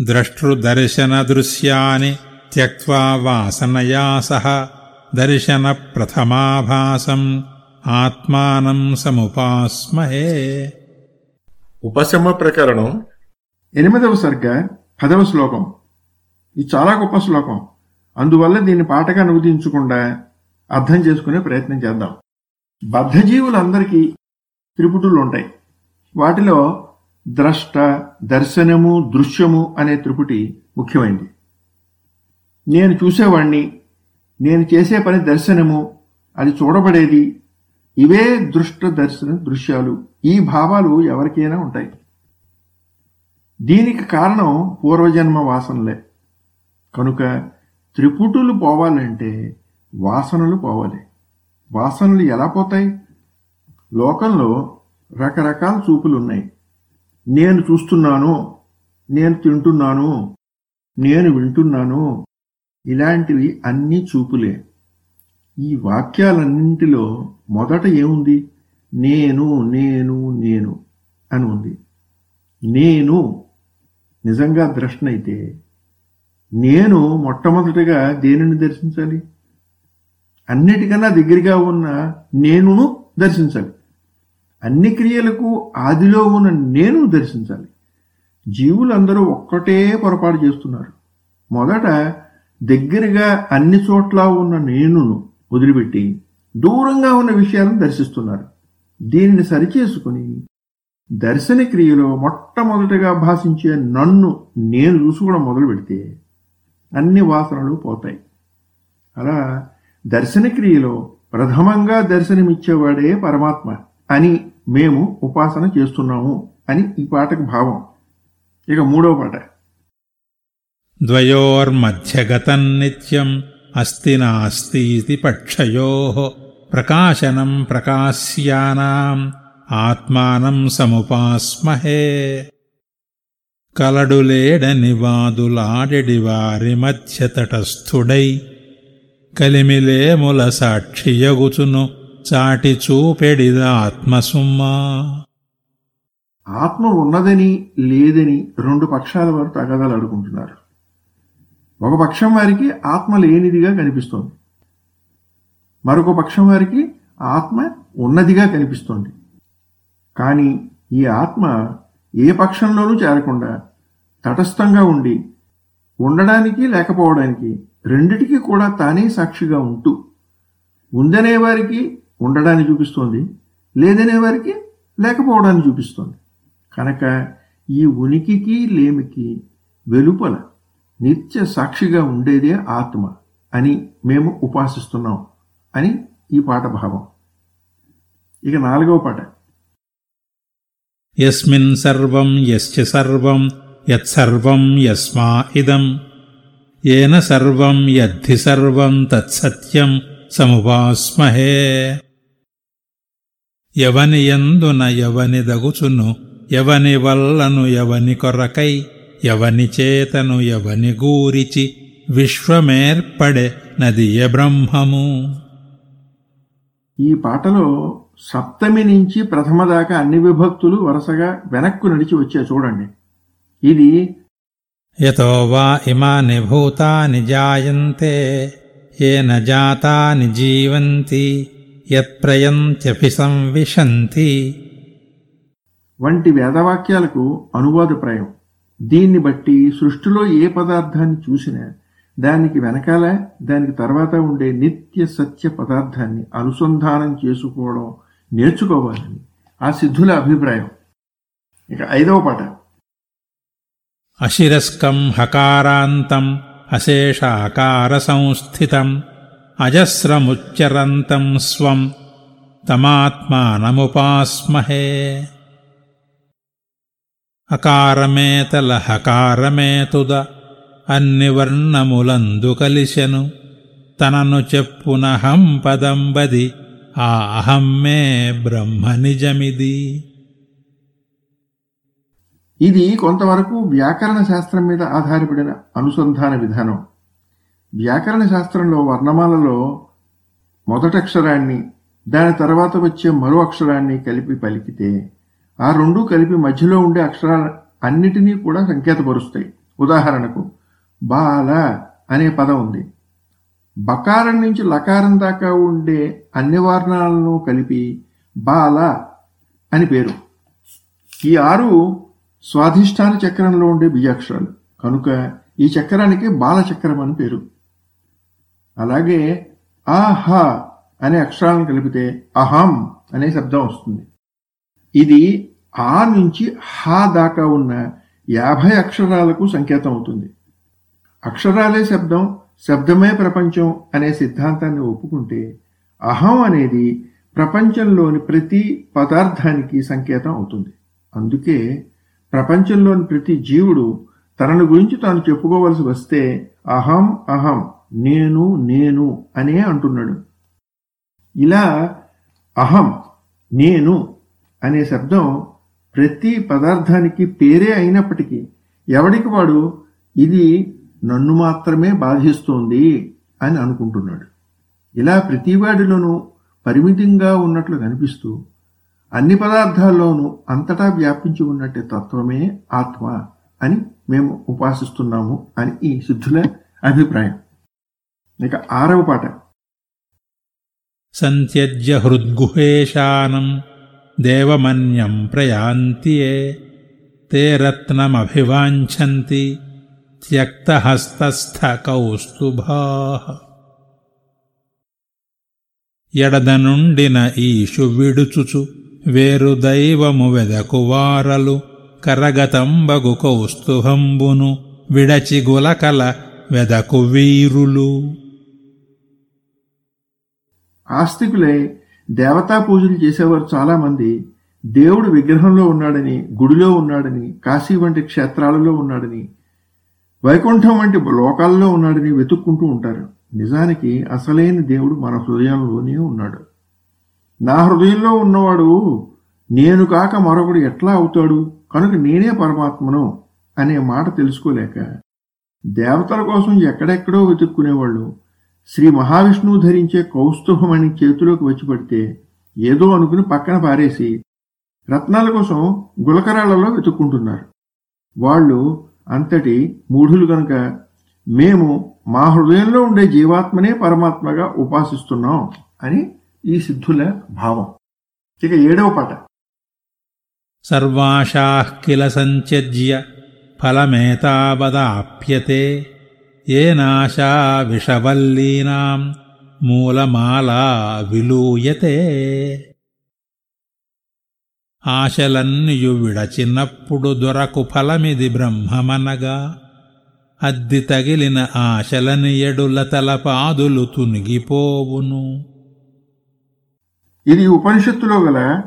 ద్రష్టృదర్శనదృశ్యాని త్యక్వా వాసనయా సహ దర్శనప్రథమాభాసం ఆత్మానం సముపాస్మహే. ఉపశమ ప్రకరణం. ఎనిమిదవ సర్గ పదవ శ్లోకం. ఇది చాలా గొప్ప శ్లోకం. అందువల్ల దీన్ని పాటగా అనువదించకుండా అర్థం చేసుకునే ప్రయత్నం చేద్దాం. బద్ధజీవులందరికీ త్రిపుటులు ఉంటాయి. వాటిలో ద్రష్ట దర్శనము దృశ్యము అనే త్రిపుటి ముఖ్యమైనది నేను చూసేవాణ్ణి నేను చేసే పని దర్శనము అది చూడబడేది ఇవే దృష్ట దర్శన దృశ్యాలు ఈ భావాలు ఎవరికైనా ఉంటాయి. దీనికి కారణం పూర్వజన్మ వాసనలే. కనుక త్రిపుటులు పోవాలంటే వాసనలు పోవాలి. వాసనలు ఎలా పోతాయి? లోకంలో రకరకాల చూపులు ఉన్నాయి నేను చూస్తున్నాను నేను తింటున్నాను నేను వింటున్నాను. ఇలాంటివి అన్నీ చూపులే. ఈ వాక్యాలన్నింటిలో మొదట ఏముంది? నేను నేను నేను అని ఉంది. నేను నిజంగా ద్రష్టనైతే నేను మొట్టమొదటిగా దేనిని దర్శించాలి? అన్నిటికన్నా దగ్గరగా ఉన్న నేనును దర్శించాలి. అన్ని క్రియలకు ఆదిలో ఉన్న నేను దర్శించాలి. జీవులందరూ ఒక్కటే పొరపాటు చేస్తున్నారు. మొదట దగ్గరగా అన్ని చోట్ల ఉన్న నేనును వదిలిపెట్టి దూరంగా ఉన్న విషయాలను దర్శిస్తున్నారు. దీనిని సరిచేసుకుని దర్శన క్రియలో మొట్టమొదటిగా భాషించే నన్ను నేను చూసుకోవడం మొదలు పెడితే అన్ని వాసనలు పోతాయి. అలా దర్శన క్రియలో ప్రథమంగా దర్శనమిచ్చేవాడే పరమాత్మ. అని మేము ఉపాసన చేస్తున్నాము అని ఈ పాటకు భావం. ఇక మూడవ పాట. ద్వయోర్మధ్యగతం నిత్యం అస్తి నాస్तीति పక్షయో ప్రకాశనం ప్రకాశ్యానాం ఆత్మానం సముపాస్మహే. కలడులేడని వాదులాడెడి వారి మధ్యతటస్థుడై కలిమిలేముల సాక్షియగుచును చాటి చూపెడిద ఆత్మసుమ్మా. ఆత్మ ఉన్నదని లేదని రెండు పక్షాల వారు తగాదాలు అడుగుంటున్నారు ఒక పక్షం వారికి ఆత్మ లేనిదిగా కనిపిస్తోంది. మరొక పక్షం వారికి ఆత్మ ఉన్నదిగా కనిపిస్తోంది. కానీ ఈ ఆత్మ ఏ పక్షంలోనూ చేరకుండా తటస్థంగా ఉండి ఉండడానికి లేకపోవడానికి రెండిటికి కూడా తానే సాక్షిగా ఉంటూ ఉందనే వారికి ఉండడాన్ని చూపిస్తోంది. లేదనే వారికి లేకపోవడాన్ని చూపిస్తోంది. కనుక ఈ ఉనికికి లేమికి వెలుపల నిత్య సాక్షిగా ఉండేదే ఆత్మ అని మేము ఉపాసిస్తున్నాం అని ఈ పాట భావం. ఇక నాలుగవ పాట. యస్మిన్ సర్వం యస్య సర్వం యత్సర్వం యస్మా ఇదం. ఏన సర్వం యద్ధి సర్వం తత్సత్యం సముపాస్మహే ఎవని యందున ఎవని దగుచును? ఎవని వల్లను ఎవని కొరకై ఎవని చేతను ఎవని గూరిచి విశ్వమేర్పడే నదియ బ్రహ్మము. ఈ పాటలో సప్తమి నుంచి ప్రథమ దాకా అన్ని విభక్తులు వరుసగా వెనక్కు నడిచి వచ్చే చూడండి. ఇది యతో వా ఇమాని భూతాని జాయంతే ఏన జాతాని జీవంతి యత్ప్రయంత్యపి సంవిశంతి. వంటి వేదవాక్యాలకు అనువాదప్రాయం. దీన్ని బట్టి సృష్టిలో ఏ పదార్థాన్ని చూసినా దానికి వెనకాల దానికి తర్వాత ఉండే నిత్య సత్య పదార్థాన్ని అనుసంధానం చేసుకోవడం నేర్చుకోవాలని ఆ సిద్ధుల అభిప్రాయం. ఇక ఐదవ పాట. అశిరస్కం హకారాంతం అశేషాకార సంస్థితం అజస్రముచ్చరంతం స్వం తమాత్మానముపాస్మహే. అకారమేతల హకారమేతుద అన్ని వర్ణములందు కలిసెను తనను చెప్పునహం పదంబది ఆ అహమ్మే బ్రహ్మ నిజమిది ఇది కొంతవరకు వ్యాకరణ శాస్త్రం మీద ఆధారపడిన అనుసంధాన విధానం. వ్యాకరణ శాస్త్రంలో వర్ణమాలలో మొదటి అక్షరాన్ని దాని తర్వాత వచ్చే మరో అక్షరాన్ని కలిపి పలికితే ఆ రెండు కలిపి మధ్యలో ఉండే అక్షరాలు అన్నిటినీ కూడా సంకేతపరుస్తాయి. ఉదాహరణకు బాల అనే పదం ఉంది. బకారం నుంచి లకారం దాకా ఉండే అన్ని వర్ణాలను కలిపి బాల అని పేరు. ఈ ఆరు స్వాధిష్టాన చక్రంలో ఉండే బీజాక్షరాలు. కనుక ఈ చక్రానికి బాల చక్రం అని పేరు. అలాగే ఆహ అనే అక్షరాలను కలిపితే అహం అనే శబ్దం వస్తుంది. ఇది ఆ నుంచి హా దాకా ఉన్న యాభై అక్షరాలకు సంకేతం అవుతుంది. అక్షరాలే శబ్దం శబ్దమే ప్రపంచం అనే సిద్ధాంతాన్ని ఒప్పుకుంటే అహం అనేది ప్రపంచంలోని ప్రతి పదార్థానికి సంకేతం అవుతుంది. అందుకే ప్రపంచంలోని ప్రతి జీవుడు తనను గురించి తాను చెప్పుకోవలసి వస్తే అహం అహం నేను నేను అనే అంటున్నాడు. ఇలా అహం నేను అనే శబ్దం ప్రతి పదార్థానికి పేరే అయినప్పటికీ ఎవడికి వాడు? ఇది నన్ను మాత్రమే బాధిస్తోంది అని అనుకుంటున్నాడు. ఇలా ప్రతివాడిలోనూ పరిమితంగా ఉన్నట్లు కనిపిస్తూ అన్ని పదార్థాల్లోనూ అంతటా వ్యాపించి ఉన్నట్టే తత్వమే ఆత్మ అని మేము ఉపాసిస్తున్నాము అని ఈ సిద్ధుల అభిప్రాయం. ఇక ఆరవ పాట. సంత్యజ్య హృద్గుహేశానం దేవమన్యం ప్రయాంతి తే రత్నమభివాంఛంతి త్యక్తహస్తస్థ కౌస్తుభా ఎడదనుండిన ఈషు విడుచుచు వేరు దైవము వెదకువారలు కరగతంబగు కౌస్తుభంబును విడచిగులకల వెదకు వీరులు. ఆస్తికులై దేవతా పూజలు చేసేవారు చాలామంది. దేవుడు విగ్రహంలో ఉన్నాడని గుడిలో ఉన్నాడని కాశీ వంటి క్షేత్రాలలో ఉన్నాడని వైకుంఠం వంటి లోకాల్లో ఉన్నాడని వెతుక్కుంటూ ఉంటారు. నిజానికి అసలైన దేవుడు మన హృదయంలోనే ఉన్నాడు. నా హృదయంలో ఉన్నవాడు నేను కాక మరొకడు ఎట్లా అవుతాడు? కనుక నేనే పరమాత్మను అనే మాట తెలుసుకోలేక దేవతల కోసం ఎక్కడెక్కడో వెతుక్కునేవాళ్ళు శ్రీ మహావిష్ణువు ధరించే కౌస్తుభమణి చేతిలోకి వచ్చి పడితే ఏదో అనుకుని పక్కన పారేసి రత్నాల కోసం గులకరాళ్ళలో వెతుక్కుంటున్నారు. వాళ్ళు అంతటి మూఢులు గనుక మేము మా హృదయంలో ఉండే జీవాత్మనే పరమాత్మగా ఉపాసిస్తున్నాం అని ఈ సిద్ధుల భావం. ఇక ఏడవ పాట. సర్వాశాః కిల సంత్యజ్య ఫలమేతావదాప్యతే ఏనాశా విషవల్లీనాం మూలమాలా విలూయతే. ఆశలన్నియు విడచినప్పుడు దొరకు ఫలమిది బ్రహ్మమనగా. అద్ది తగిలిన ఆశలని ఎడుల తలపాదులు తునిగిపోవును. ఇది ఉపనిషత్తులో గల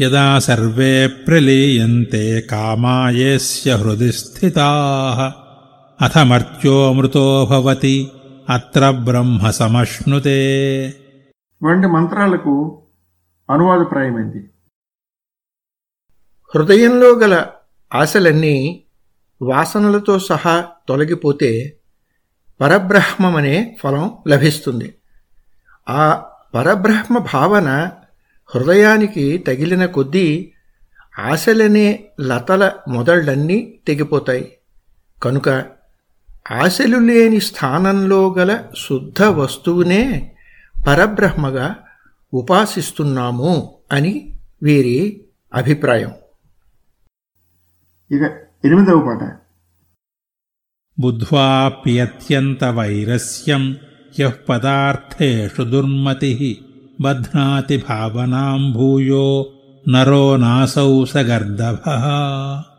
యదా సర్వే ప్రలీయంతే కామాయేస్య హృది స్థితాః. అథ మర్త్యో మృతో భవతి అత్ర బ్రహ్మ సమశ్నుతే. వంటి మంత్రాలకు అనువాదప్రాయమైంది. హృదయంలో గల ఆశలన్నీ వాసనలతో సహా తొలగిపోతే పరబ్రహ్మమనే ఫలం లభిస్తుంది. ఆ పరబ్రహ్మ భావన హృదయానికి తగిలిన కొద్దీ ఆశలనే లతల మొదళ్ళన్నీ తెగిపోతాయి. కనుక ఆశలు లేని స్థానంలో గల శుద్ధ వస్తువునే పరబ్రహ్మగా ఉపాసిస్తున్నాము అని వీరి అభిప్రాయం. ఇక ఎనిమిదవ పాట. బుద్ధ్వాప్యత్యంతవైరస్యం యః పదార్థేషు దుర్మతిః బధ్నాతి భావనాం భూయో నరో నాసౌ సగర్దభः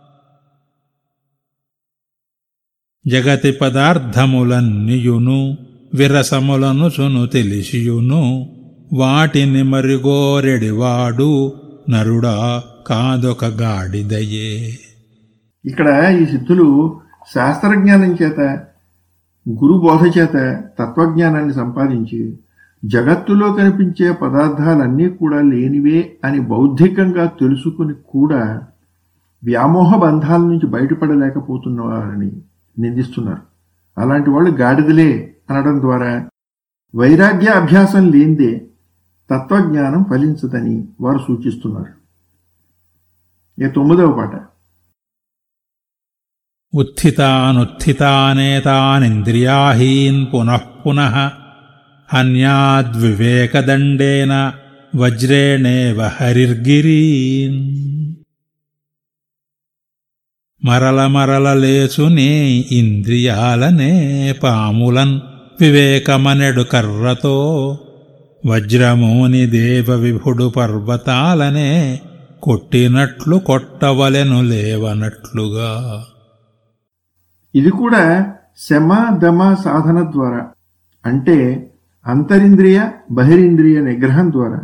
జగతి పదార్థములన్నియును విరసములను సును తెలిసియును. వాటిని మరిగోరెడివాడు నరుడా కాదొక గాడిదయే. ఇక్కడ ఈ సిద్ధులు శాస్త్రజ్ఞానం చేత గురు బోధ చేత తత్వజ్ఞానాన్ని సంపాదించి జగత్తులో కనిపించే పదార్థాలన్నీ కూడా లేనివే అని బౌద్ధికంగా తెలుసుకుని కూడా వ్యామోహ బంధాల నుంచి బయటపడలేకపోతున్నవారని నిందిస్తున్నారు అలాంటి వాళ్ళు గాడిదలే అనడం ద్వారా వైరాగ్య అభ్యాసం లేనిదే తత్వజ్ఞానం ఫలించదని వారు సూచిస్తున్నారు ఇక తొమ్మిదవ పాట उत्थितानुत्थितानेतानिन्द्रियाहीन् पुनः पुनः अन्याद्विवेकदण्डेन వజ్రేణేవ హరిర్గిరీన్ మరల మరల లేచునే ఇంద్రియాలనే పాములన్ వివేకమనెడు కర్రతో వజ్రమోని దేవ విభుడు పర్వతాలనే కొట్టినట్లు కొట్టవలెను లేవనట్లుగా. ఇది కూడా శమ దమ సాధన ద్వారా. అంటే అంతరింద్రియ బహిరింద్రియ నిగ్రహం ద్వారా.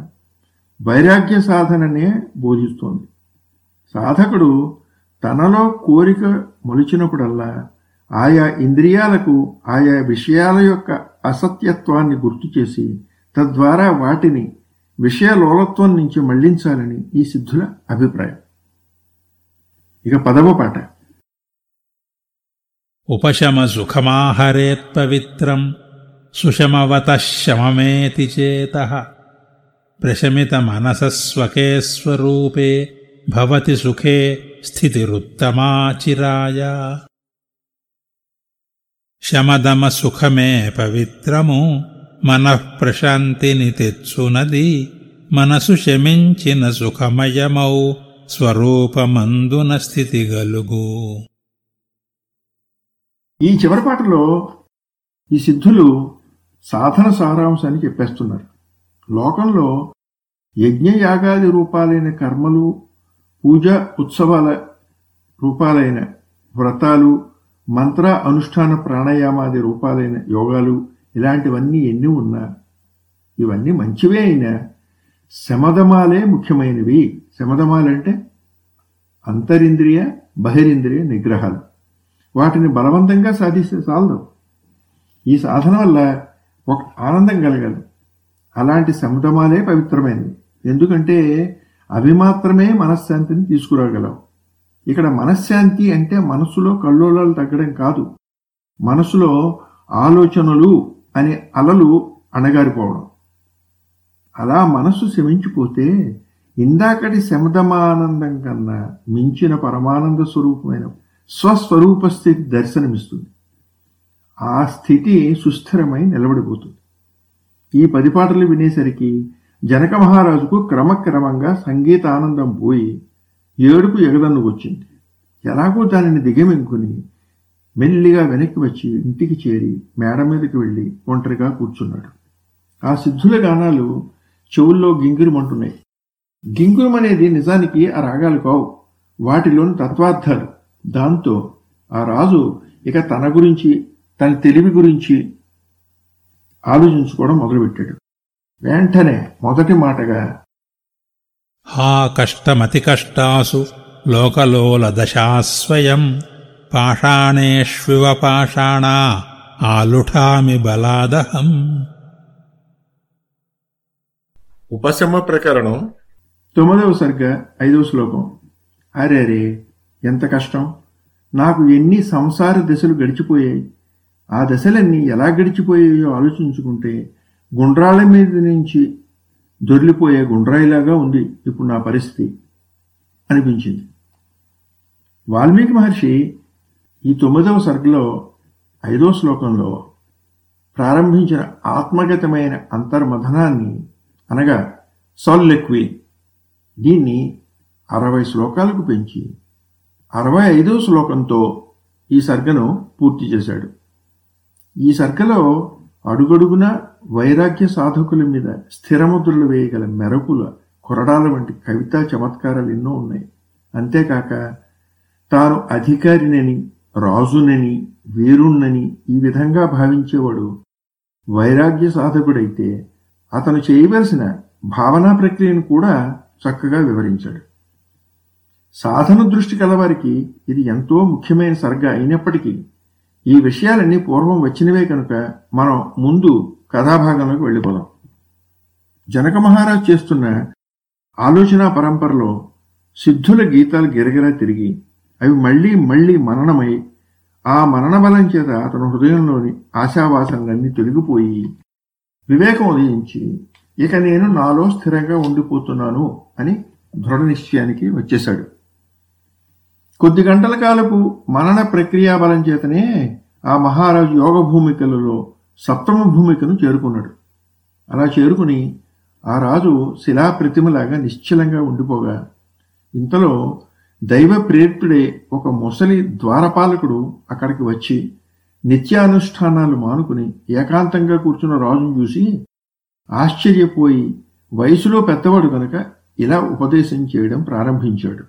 వైరాగ్య సాధననే బోధిస్తోంది. సాధకుడు తనలో కోరిక మొలిచినప్పుడల్లా ఆయా ఇంద్రియాలకు ఆయా విషయాల యొక్క అసత్యత్వాన్ని గుర్తు చేసి తద్వారా వాటిని విషయలోలత్వం నుంచి మళ్ళించాలని ఈ సిద్ధుల అభిప్రాయం. ఇక పదవ పాట. ఉపశమ సుఖమాహరేత్పవిత్రం సుషమవత శమమేతి చేత. ప్రశమిత మనసస్వకే స్వరూపే భవతి సుఖే స్థితిరుత్తమాచిరాయ శమదమ సుఖమే పవిత్రము మనఃప్రశాంతిని తెచ్చునది మనసు శమించిన సుఖమయమౌ స్వరూపమందున స్థితి గలుగు ఈ చివరి పాటలో ఈ సిద్ధులు సాధన సారాంశాన్ని చెప్పేస్తున్నారు. లోకంలో యజ్ఞయాగాది రూపాలైన కర్మలు పూజ ఉత్సవాల రూపాలైన వ్రతాలు మంత్ర అనుష్ఠాన ప్రాణాయామాది రూపాలైన యోగాలు ఇలాంటివన్నీ ఎన్ని ఉన్నా ఇవన్నీ మంచివే అయినా శమధమాలే ముఖ్యమైనవి. శమధమాలంటే అంతరింద్రియ బహిరింద్రియ నిగ్రహాలు. వాటిని బలవంతంగా సాధిస్తే చాలదు. ఈ సాధన వల్ల ఒక ఆనందం కలగాలి అలాంటి శమధమాలే పవిత్రమైనవి. ఎందుకంటే అవి మాత్రమే మనశ్శాంతిని తీసుకురాగలవు. ఇక్కడ మనశ్శాంతి అంటే మనసులో కల్లోలాలు తగ్గడం కాదు. మనసులో ఆలోచనలు అనే అలలు అణగారిపోవడం. అలా మనస్సు శమించిపోతే ఇందాకటి శమదమానందం కన్నా మించిన పరమానంద స్వరూపమైన స్వస్వరూప స్థితి దర్శనమిస్తుంది. ఆ స్థితి సుస్థిరమై నిలబడిపోతుంది. ఈ పది పాటలు వినేసరికి జనక మహారాజుకు క్రమక్రమంగా సంగీతానందం పోయి ఏడుపు ఎగదన్నుకొచ్చింది. ఎలాగో దానిని దిగమింకుని మెల్లిగా వెనక్కి వచ్చి ఇంటికి చేరి మేడ మీదకి వెళ్ళి ఒంటరిగా కూర్చున్నాడు. ఆ సిద్ధుల గానాలు చెవుల్లో గింగిరుమంటున్నాయి. గింగురం అనేది నిజానికి ఆ రాగాలు కావు. వాటిలోని తత్వార్థాలు. దాంతో ఆ రాజు ఇక తన గురించి తన తెలివి గురించి ఆలోచించుకోవడం మొదలుపెట్టాడు. వెంటనే మొదటి మాటగా హా కష్టమతి కష్టాసు లోకలోలదశాస్వయం పాషాణేష్వివ పాషాణా ఆలుఠామి బలాదహం. ఉపశమ ప్రకరణం. తొమ్మిదవ సర్గ ఐదవ శ్లోకం. అరే అరే ఎంత కష్టం! నాకు ఎన్ని సంసార దశలు గడిచిపోయాయి. ఆ దశలన్నీ ఎలా గడిచిపోయాయో ఆలోచించుకుంటే గుండ్రాల మీద నుంచి దొరిలిపోయే గుండ్రాయిలాగా ఉంది ఇప్పుడు నా పరిస్థితి అనిపించింది. వాల్మీకి మహర్షి ఈ తొమ్మిదవ సర్గలో ఐదో శ్లోకంలో ప్రారంభించిన ఆత్మగతమైన అంతర్మథనాన్ని అనగా సాల్లెక్వి దీన్ని అరవై శ్లోకాలకు పెంచి అరవై ఐదో శ్లోకంతో ఈ సర్గను పూర్తి చేశాడు. ఈ సర్గలో అడుగడుగున వైరాగ్య సాధకుల మీద స్థిరముద్రలు వేయగల మెరపుల కొరడాల వంటి కవితా చమత్కారాలు ఎన్నో ఉన్నాయి. అంతేకాక తాను అధికారినని రాజునని వీరుణ్ణని ఈ విధంగా భావించేవాడు వైరాగ్య సాధకుడైతే అతను చేయవలసిన భావనా ప్రక్రియను కూడా చక్కగా వివరించాడు. సాధన దృష్టి కలవారికి ఇది ఎంతో ముఖ్యమైన సర్గ అయినప్పటికీ ఈ విషయాలన్నీ పూర్వం వచ్చినవే కనుక మనం ముందు కథాభాగంలోకి వెళ్ళిపోదాం. జనక మహారాజ్ చేస్తున్న ఆలోచన పరంపరలో సిద్ధుల గీతాలు గిరగిరా తిరిగి అవి మళ్ళీ మళ్ళీ మననమై ఆ మనన బలం చేత అతను హృదయంలోని ఆశావాసనలన్నీ తొలగిపోయి వివేకం ఉదయించి ఇక నేను నాలో స్థిరంగా ఉండిపోతున్నాను అని దృఢ నిశ్చయానికి వచ్చేశాడు. కొద్ది గంటల కాలపు మనన ప్రక్రియా బలం చేతనే ఆ మహారాజు యోగ భూమికలలో సప్తమ భూమికను చేరుకున్నాడు. అలా చేరుకుని ఆ రాజు శిలా ప్రతిమలాగా నిశ్చలంగా ఉండిపోగా ఇంతలో దైవ ప్రేరితుడే ఒక ముసలి ద్వారపాలకుడు అక్కడికి వచ్చి నిత్యానుష్ఠానాలు మానుకుని ఏకాంతంగా కూర్చున్న రాజును చూసి ఆశ్చర్యపోయి వయసులో పెద్దవాడు కనుక ఇలా ఉపదేశం చేయడం ప్రారంభించాడు.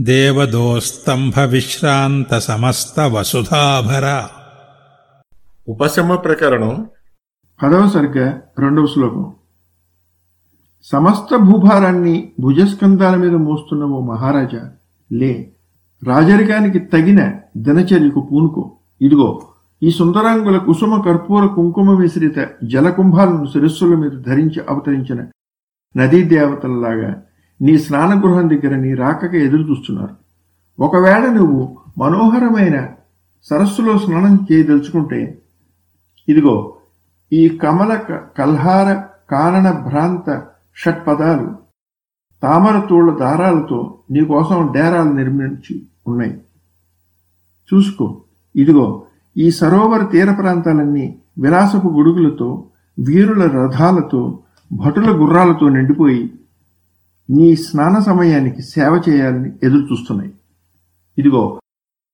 దేవదోస్తంభ విశ్రాంత సమస్త వసుధాభర ఉపశమ ప్రకరణం పదవ సర్గ రెండవ శ్లోకం. సమస్త భూభారాన్ని భుజస్కంధాల మీద మోస్తున్న ఓ మహారాజా లే రాజరికానికి తగిన దినచర్యకు పూనుకో. ఇదిగో ఈ సుందరాంగుల కుసుమ కర్పూర కుంకుమ మిశ్రిత జలకుంభాలను శిరస్సుల మీద ధరించి అవతరించిన నదీ దేవతలలాగా నీ స్నానగృహం దగ్గర నీ రాకక ఎదురు చూస్తున్నారు. ఒకవేళ నువ్వు మనోహరమైన సరస్సులో స్నానం చేయదలుచుకుంటే ఇదిగో ఈ కమల క- కల్హార కారణ భ్రాంత షట్పదాలు తామర తూళ్ళ దారాలతో నీకోసం డేరాలు నిర్మించి ఉన్నాయి. చూసుకో ఇదిగో ఈ సరోవర తీర ప్రాంతాలన్నీ విలాసపు గొడుగులతో వీరుల రథాలతో భటుల గుర్రాలతో నిండిపోయి నీ స్నాన సమయానికి సేవ చేయాలని ఎదురు చూస్తున్నాయి. ఇదిగో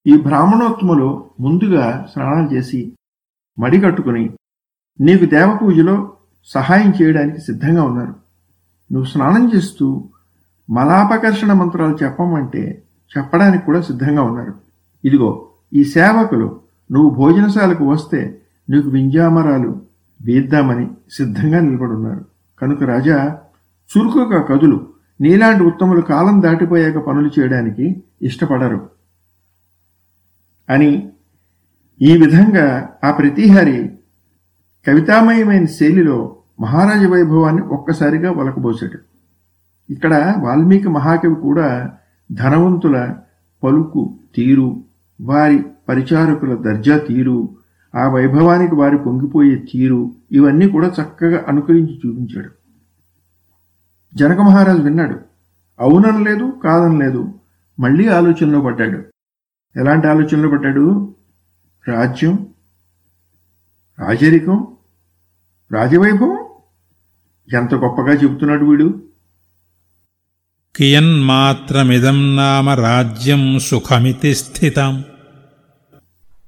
ఈ బ్రాహ్మణోత్తములు ముందుగా స్నానం చేసి మడికట్టుకుని నీకు దేవ పూజలో సహాయం చేయడానికి సిద్ధంగా ఉన్నారు. నువ్వు స్నానం చేస్తూ మలాపకర్షణ మంత్రాలు చెప్పమంటే చెప్పడానికి కూడా సిద్ధంగా ఉన్నారు. ఇదిగో ఈ సేవకులు నువ్వు భోజనశాలకు వస్తే నీకు వింజామరాలు వేద్దామని సిద్ధంగా నిలబడున్నారు కనుక రాజా చురుకుగా కదులు. నీలాంటి ఉత్తములు కాలం దాటిపోయాక పనులు చేయడానికి ఇష్టపడరు. అని ఈ విధంగా ఆ ప్రతిహారి కవితామయమైన శైలిలో మహారాజ వైభవాన్ని ఒక్కసారిగా ఒలకబోసాడు ఇక్కడ వాల్మీకి మహాకవి కూడా ధనవంతుల పలుకు తీరు వారి పరిచారకుల దర్జా తీరు ఆ వైభవానికి వారి పొంగిపోయే తీరు ఇవన్నీ కూడా చక్కగా అనుకరించి చూపించాడు. జనక మహారాజు విన్నాడు. అవుననలేదు కాదనలేదు మళ్ళీ ఆలోచనలో పడ్డాడు. ఎలాంటి ఆలోచనలో పడ్డాడు? రాజ్యం? రాజరికం? రాజవైభవం? ఎంత గొప్పగా చెబుతున్నాడు వీడు. కియన్మాత్రమిదం నామ రాజ్యం సుఖమితి స్థితం.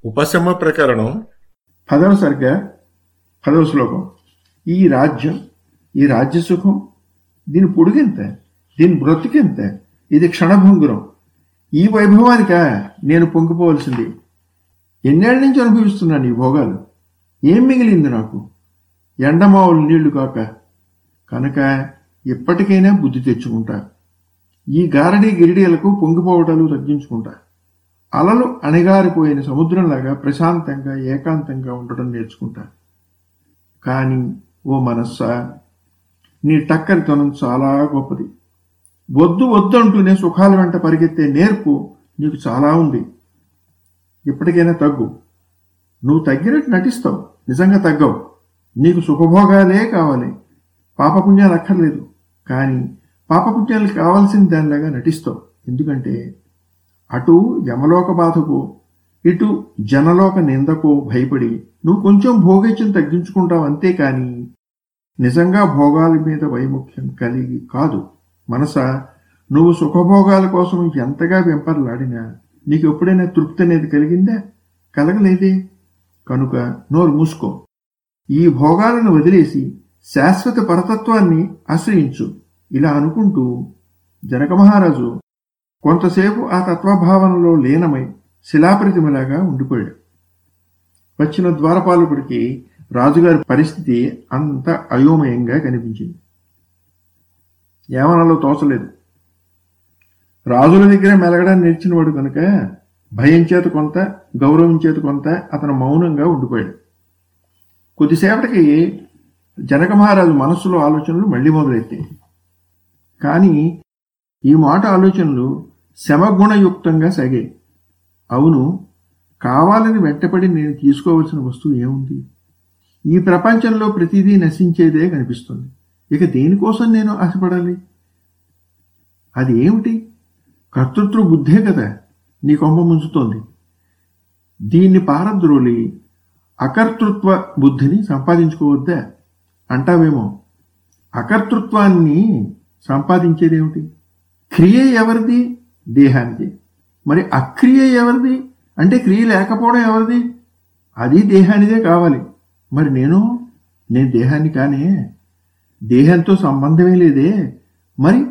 ఉపశమ ప్రకరణం. పదవ సర్గ పదవ శ్లోకం. ఈ రాజ్యం ఈ రాజ్య సుఖం దీని పొడుగెంత? దీని బ్రతికెంత? ఇది క్షణభంగురం. ఈ వైభవానిక నేను పొంగిపోవలసింది. ఎన్నేళ్ళ నుంచి అనుభవిస్తున్నాను ఈ భోగాలు? ఏం మిగిలింది నాకు? ఎండమావులు నీళ్ళు కాక. కనుక ఎప్పటికైనా బుద్ధి తెచ్చుకుంటా. ఈ గారడీ గిరిడీలకు పొంగిపోవటాలు తగ్గించుకుంటా. అలలు అణిగారిపోయిన సముద్రంలాగా ప్రశాంతంగా ఏకాంతంగా ఉండటం నేర్చుకుంటా. కానీ ఓ మనస్సా నీ టక్కరితనం చాలా గొప్పది. వద్దు వద్దు అంటూనే సుఖాల వెంట పరిగెత్తే నేర్పు నీకు చాలా ఉంది. ఇప్పటికైనా తగ్గు. నువ్వు తగ్గినట్టు నటిస్తావు. నిజంగా తగ్గవు. నీకు సుఖభోగాలే కావాలి. పాపపుణ్యాలు అక్కర్లేదు. కానీ పాపపుణ్యాలు కావాల్సిన దానిలాగా నటిస్తావు. ఎందుకంటే అటు యమలోక బాధకు ఇటు జనలోక నిందకు భయపడి నువ్వు కొంచెం భోగేచ్యం తగ్గించుకుంటావు అంతేకాని నిజంగా భోగాల మీద వైముఖ్యం కలిగి కాదు. మనస నువ్వు సుఖభోగాల కోసం ఎంతగా వెంపర్లాడినా నీకు ఎప్పుడైనా తృప్తి అనేది కలిగిందా? కలగలేదే. కనుక నోరు మూసుకో. ఈ భోగాలను వదిలేసి శాశ్వత పరతత్వాన్ని ఆశ్రయించు. ఇలా అనుకుంటూ జనక మహారాజు కొంతసేపు ఆ తత్వభావనలో లీనమై శిలాప్రతిమలాగా ఉండిపోయాడు. వచ్చిన ద్వారపాలకుడికి రాజుగారి పరిస్థితి అంత అయోమయంగా కనిపించింది. ఏమనలో తోచలేదు. రాజుల దగ్గర మెలగడం నేర్చినవాడు కనుక భయం చేత కొంత గౌరవం చేత కొంత అతను మౌనంగా ఉండిపోయాడు. కొద్దిసేపటికి జనక మహారాజు మనస్సులో ఆలోచనలు మళ్ళీ మొదలెత్తాయి కానీ ఈ మాట ఆలోచనలు శమగుణయుక్తంగా సాగాయి. అవును కావాలని వెంటపడి నేను తీసుకోవలసిన వస్తువు ఏముంది? ఈ ప్రపంచంలో ప్రతిదీ నశించేదే కనిపిస్తుంది. ఇక దేనికోసం నేను ఆశపడాలి? అది ఏమిటి? కర్తృత్వ బుద్ధే కదా నీ కొంప ముంచుతోంది. దీన్ని పారద్రోలి అకర్తృత్వ బుద్ధిని సంపాదించుకోవద్దా? అంటావేమో. అకర్తృత్వాన్ని సంపాదించేదేమిటి? క్రియ ఎవరిది? దేహానికి. మరి అక్రియ ఎవరిది? అంటే క్రియ లేకపోవడం ఎవరిది? అది దేహానిదే కావాలి. మరి నేను? నేను దేహాన్ని కానీ? దేహంతో సంబంధమే లేదే. మరి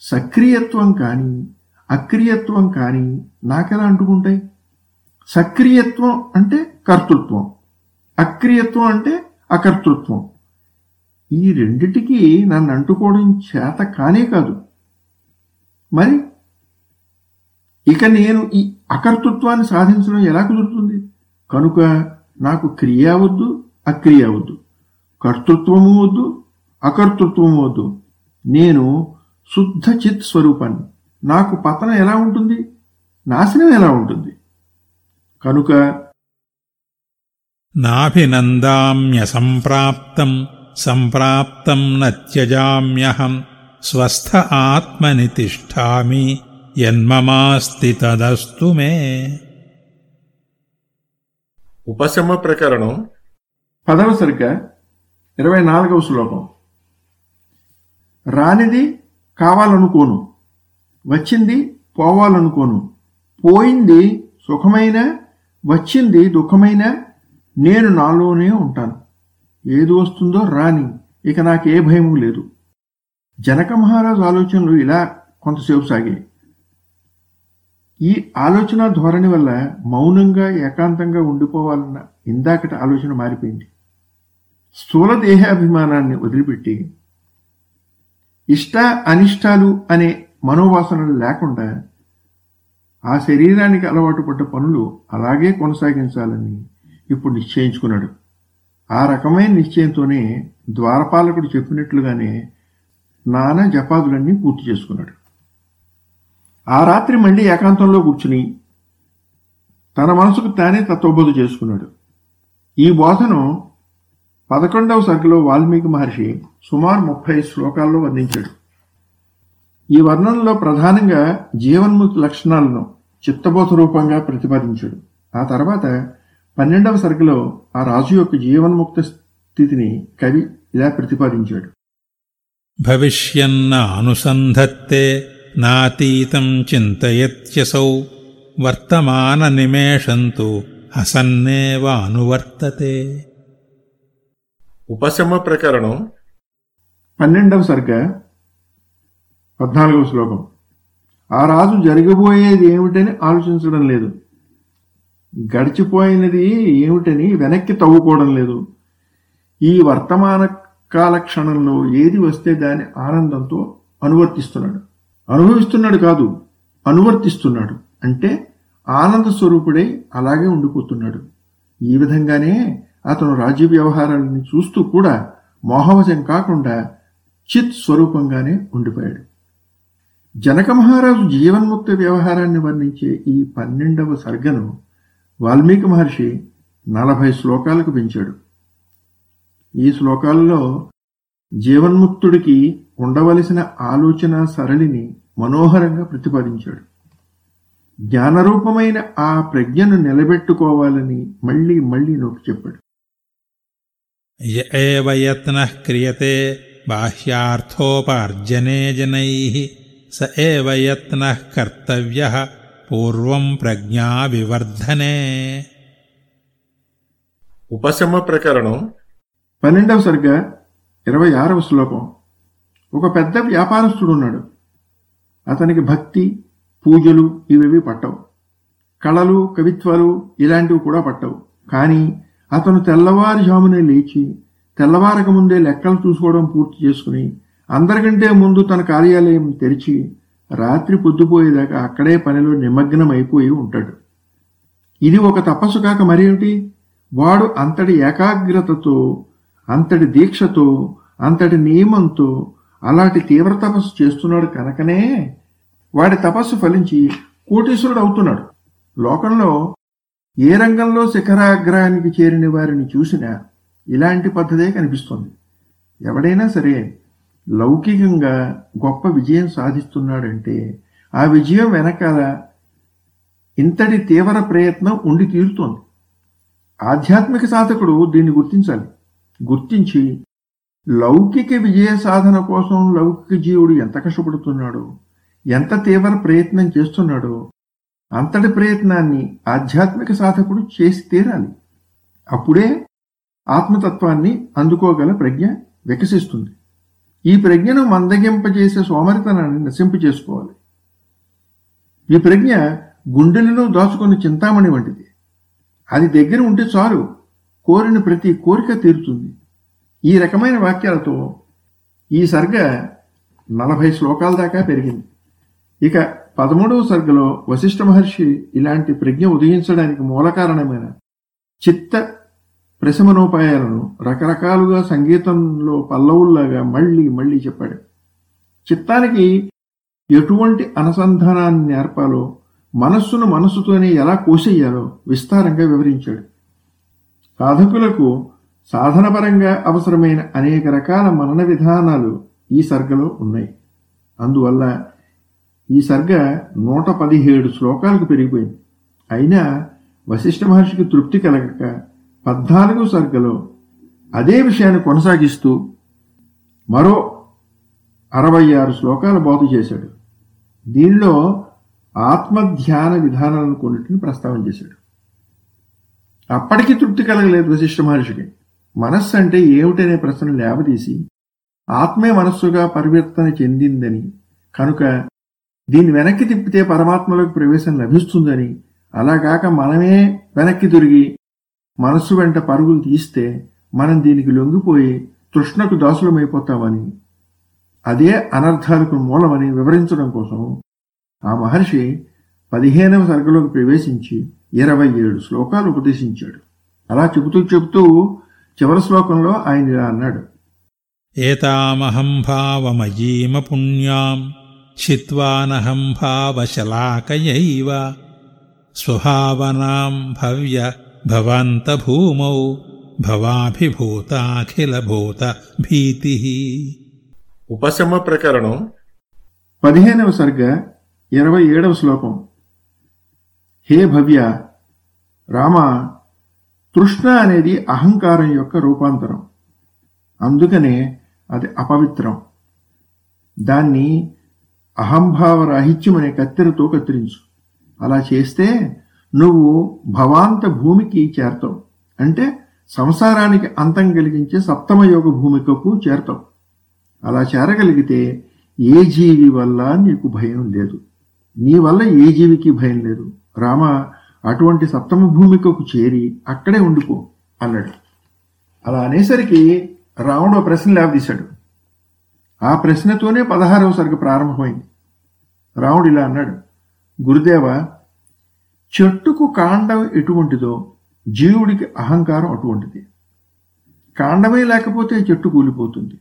సక్రియత్వం కానీ అక్రియత్వం కానీ నాకెలా అంటుకుంటాయి? సక్రియత్వం అంటే కర్తృత్వం. అక్రియత్వం అంటే అకర్తృత్వం. ఈ రెండిటికి నన్ను అంటుకోవడం చేత కానే కాదు. మరి ఇక నేను ఈ అకర్తృత్వాన్ని సాధించడం ఎలా కుదురుతుంది? కనుక నాకు క్రియ వద్దు అక్రియ వద్దు. కర్తృత్వము వద్దు అకర్తృత్వము వద్దు. నేను శుద్ధ చిత్ స్వరూపాన్ని. నాకు పతనం ఎలా ఉంటుంది? నాశనం ఎలా ఉంటుంది? కనుక నాభినందామ్యసంప్రాప్తం సంప్రాప్తం నత్యజామ్యహం స్వస్థ ఆత్మని తిష్టామి యన్మమాస్తి తదస్తు మే. ఉపశమ ప్రకరణం పదవ సరిగ్గా ఇరవై నాలుగవ శ్లోకం. రానిది కావాలనుకోను వచ్చింది పోవాలనుకోను పోయింది సుఖమైన వచ్చింది దుఃఖమైన నేను నాలోనే ఉంటాను. ఏది వస్తుందో రాని ఇక నాకే భయము లేదు. జనక మహారాజు ఆలోచనలు ఇలా కొంతసేపు సాగాయి. ఈ ఆలోచన ధోరణి వల్ల మౌనంగా ఏకాంతంగా ఉండిపోవాలన్న ఇందాకటి ఆలోచన మారిపోయింది. స్థూల దేహాభిమానాన్ని వదిలిపెట్టి ఇష్ట అనిష్టాలు అనే మనోవాసనలు లేకుండా ఆ శరీరానికి అలవాటు పడ్డ పనులు అలాగే కొనసాగించాలని ఇప్పుడు నిశ్చయించుకున్నాడు. ఆ రకమైన నిశ్చయంతోనే ద్వారపాలకుడు చెప్పినట్లుగానే నానా జపాదులన్నీ పూర్తి చేసుకున్నాడు. ఆ రాత్రి మళ్ళీ ఏకాంతంలో కూర్చుని తన మనసుకు తానే తత్వబోధ చేసుకున్నాడు. ఈ బోధను పదకొండవ సర్గలో వాల్మీకి మహర్షి సుమారు ముప్పై శ్లోకాల్లో వర్ణించాడు. ఈ వర్ణనలో ప్రధానంగా జీవన్ముక్తి లక్షణాలను చిత్తబోధ రూపంగా ప్రతిపాదించాడు. ఆ తర్వాత పన్నెండవ సరుకులో ఆ రాజు యొక్క జీవన్ముక్త స్థితిని కవి ఇలా ప్రతిపాదించాడు. భవిష్యన్న అనుసంధత్తే నాతీతం చింతయత్యసౌ. వర్తమాననిమేషంతు హసన్నేవ అనువర్తతే ఉపశమ ప్రకరణం పన్నెండవ సర్గ పద్నాలుగవ శ్లోకం. ఆ రాజు జరగబోయేది ఏమిటని ఆలోచించడం లేదు. గడిచిపోయినది ఏమిటని వెనక్కి తవ్వుకోవడం లేదు. ఈ వర్తమాన కాల క్షణంలో ఏది వస్తే దాని ఆనందంతో అనువర్తిస్తున్నాడు. అనుభవిస్తున్నాడు కాదు అనువర్తిస్తున్నాడు. అంటే ఆనంద స్వరూపుడై అలాగే ఉండిపోతున్నాడు. ఈ విధంగానే అతను రాజ్య వ్యవహారాలని చూస్తూ కూడా మోహవశం కాకుండా చిత్ స్వరూపంగానే ఉండిపోయాడు. జనక మహారాజు జీవన్ముక్త వ్యవహారాన్ని వర్ణించే ఈ పన్నెండవ సర్గను వాల్మీకి మహర్షి నలభై శ్లోకాలకు పెంచాడు. ఈ శ్లోకాల్లో జీవన్ముక్తుడికి ఉండవలసిన ఆలోచన సరళిని మనోహరంగా ప్రతిపాదించాడు. జ్ఞానరూపమైన ఆ ప్రజ్ఞను నిలబెట్టుకోవాలని మళ్ళీ మళ్ళీ నొక్కి చెప్పాడు. యత్నః క్రియతే బాహ్యార్థోపార్జనే జనైః స ఏవ యత్నః కర్తవ్యः పూర్వం ప్రజ్ఞా వివర్ధనే. ఉపశమ ప్రకరణం పన్నెండవ సరిగ ఇరవై ఆరవ శ్లోకం. ఒక పెద్ద వ్యాపారస్తుడు ఉన్నాడు అతనికి భక్తి పూజలు ఇవేవి పట్టవు. కళలు కవిత్వాలు ఇలాంటివి కూడా పట్టవు. కానీ అతను తెల్లవారుజామునే లేచి తెల్లవారక ముందే లెక్కలు చూసుకోవడం పూర్తి చేసుకుని అందరికంటే ముందు తన కార్యాలయం తెరిచి రాత్రి పొద్దుపోయేదాకా అక్కడే పనిలో నిమగ్నం అయిపోయి ఉంటాడు. ఇది ఒక తపస్సు కాక మరేమిటి? వాడు అంతటి ఏకాగ్రతతో అంతటి దీక్షతో అంతటి నియమంతో అలాంటి తీవ్ర తపస్సు చేస్తున్నాడు కనుకనే. వాడి తపస్సు ఫలించి కోటీశ్వరుడు అవుతున్నాడు. లోకంలో ఏ రంగంలో శిఖరాగ్రహానికి చేరిన వారిని చూసినా ఇలాంటి పద్ధతే కనిపిస్తుంది. ఎవడైనా సరే లౌకికంగా గొప్ప విజయం సాధిస్తున్నాడంటే ఆ విజయం వెనకాల ఇంతటి తీవ్ర ప్రయత్నం ఉండి తీరుతోంది. ఆధ్యాత్మిక సాధకుడు దీన్ని గుర్తించాలి. గుర్తించి లౌకిక విజయ సాధన కోసం లౌకిక జీవుడు ఎంత కష్టపడుతున్నాడో? ఎంత తీవ్ర ప్రయత్నం చేస్తున్నాడో? అంతటి ప్రయత్నాన్ని ఆధ్యాత్మిక సాధకుడు చేసి తీరాలి. అప్పుడే ఆత్మతత్వాన్ని అందుకోగల ప్రజ్ఞ వికసిస్తుంది. ఈ ప్రజ్ఞను మందగింపజేసే సోమరితనాన్ని నశింప చేసుకోవాలి. ఈ ప్రజ్ఞ గుండెలలో దాచుకున్న చింతామణి వంటిది. అది దగ్గర ఉంటే చాలు కోరిన ప్రతి కోరిక తీరుతుంది. ఈ రకమైన వాక్యాలతో ఈ సర్గ నలభై శ్లోకాల దాకా పెరిగింది. ఇక పదమూడవ సర్గలో వశిష్ఠ మహర్షి ఇలాంటి ప్రజ్ఞ ఉదయించడానికి మూల కారణమైన చిత్త ప్రశమనోపాయాలను రకరకాలుగా సంగీతంలో పల్లవుల్లాగా మళ్ళీ మళ్ళీ చెప్పాడు. చిత్తానికి ఎటువంటి అనుసంధానాన్ని నేర్పాలో మనస్సును మనస్సుతోనే ఎలా కోసేయాలో విస్తారంగా వివరించాడు. సాధకులకు సాధనపరంగా అవసరమైన అనేక రకాల మనన విధానాలు ఈ సర్గలో ఉన్నాయి. అందువల్ల ఈ సర్గ నూట పదిహేడు శ్లోకాలకు పెరిగిపోయింది. అయినా వశిష్ఠ మహర్షికి తృప్తి కలగక పద్నాలుగు సర్గలో అదే విషయాన్ని కొనసాగిస్తూ మరో అరవై ఆరు శ్లోకాలు బోధ చేశాడు. దీనిలో ఆత్మధ్యాన విధానాలను కొన్నిటిని ప్రస్తావన చేశాడు. అప్పటికి తృప్తి కలగలేదు వశిష్ఠ మహర్షికి. మనస్సు అంటే ఏమిటనే ప్రశ్న లేవదీసి ఆత్మే మనస్సుగా పరివర్తన చెందిందని కనుక దీన్ని వెనక్కి తిప్పితే పరమాత్మలోకి ప్రవేశం లభిస్తుందని అలాగాక మనమే వెనక్కి తిరిగి మనస్సు వెంట పరుగులు తీస్తే మనం దీనికి లొంగిపోయి తృష్ణకు దాసులమైపోతామని అదే అనర్థాలకు మూలమని వివరించడం కోసం ఆ మహర్షి పదిహేనవ సర్గలోకి ప్రవేశించి ఇరవై ఏడు శ్లోకాలు ఉపదేశించాడు. అలా చెబుతూ చెబుతూ చివరి శ్లోకంలో ఆయన ఇలా అన్నాడు. ఏతామహం భావమయీమ పుణ్యాం చిత్వానహం భావశలాకయైవ స్వభావనాం భవ్య భవంత భూమౌ భవాభిభూతాఖిలభూత భీతి. ఉపశమ ప్రకరణం పదిహేనవ సర్గ ఇరవై ఏడవ శ్లోకం. హే భవ్య రామ తృష్ణ అనేది అహంకారం యొక్క రూపాంతరం. అందుకనే అది అపవిత్రం. దాన్ని అహంభావ రాహిత్యం అనే కత్తెరతో కత్తిరించు. అలా చేస్తే నువ్వు భవాంత భూమికి చేరతావు. అంటే సంసారానికి అంతం కలిగించే సప్తమయోగ భూమికకు చేరతావు. అలా చేరగలిగితే ఏ జీవి వల్ల నీకు భయం లేదు. నీ వల్ల ఏ జీవికి భయం లేదు. రామ అటువంటి సప్తమ భూమికకు చేరి అక్కడే ఉండిపో అన్నాడు. అలా అనేసరికి రావణుడు ప్రశ్న లేవదీశాడు. ఆ ప్రశ్నతోనే పదహారవ సరిగ్గా ప్రారంభమైంది. రాముడు ఇలా అన్నాడు గురుదేవ చెట్టుకు కాండం ఎటువంటిదో జీవుడికి అహంకారం అటువంటిది. కాండమే లేకపోతే చెట్టు కూలిపోతుంది.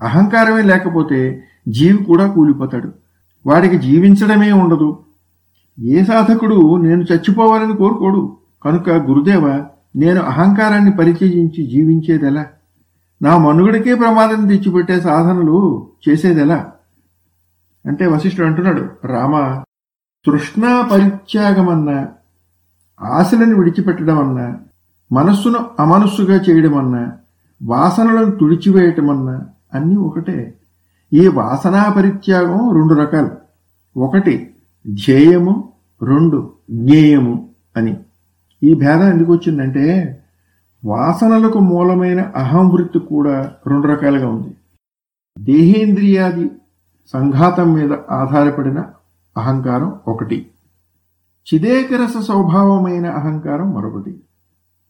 అహంకారమే లేకపోతే జీవి కూడా కూలిపోతాడు. వాడికి జీవించడమే ఉండదు. ఏ సాధకుడు నేను చచ్చిపోవాలని కోరుకోడు. కనుక గురుదేవ నేను అహంకారాన్ని పరిచయించి జీవించేదెలా? నా మనుగడికే ప్రమాదం తెచ్చిపెట్టే సాధనలు చేసేదెలా? అంటే వశిష్ఠుడు అంటున్నాడు రామ తృష్ణా పరిత్యాగమన్నా ఆశలను విడిచిపెట్టడం అన్నా మనస్సును అమనస్సుగా చేయడం అన్నా వాసనలను తుడిచివేయటమన్నా అన్నీ ఒకటే. ఈ వాసనా పరిత్యాగం రెండు రకాలు. ఒకటి ధ్యేయము రెండు జ్ఞేయము అని. ఈ భేదం ఎందుకు వచ్చిందంటే వాసనలకు మూలమైన అహంవృత్తి కూడా రెండు రకాలుగా ఉంది. దేహేంద్రియాది సంఘాతం మీద ఆధారపడిన అహంకారం ఒకటి. చిదేకరస స్వభావమైన అహంకారం మరొకటి.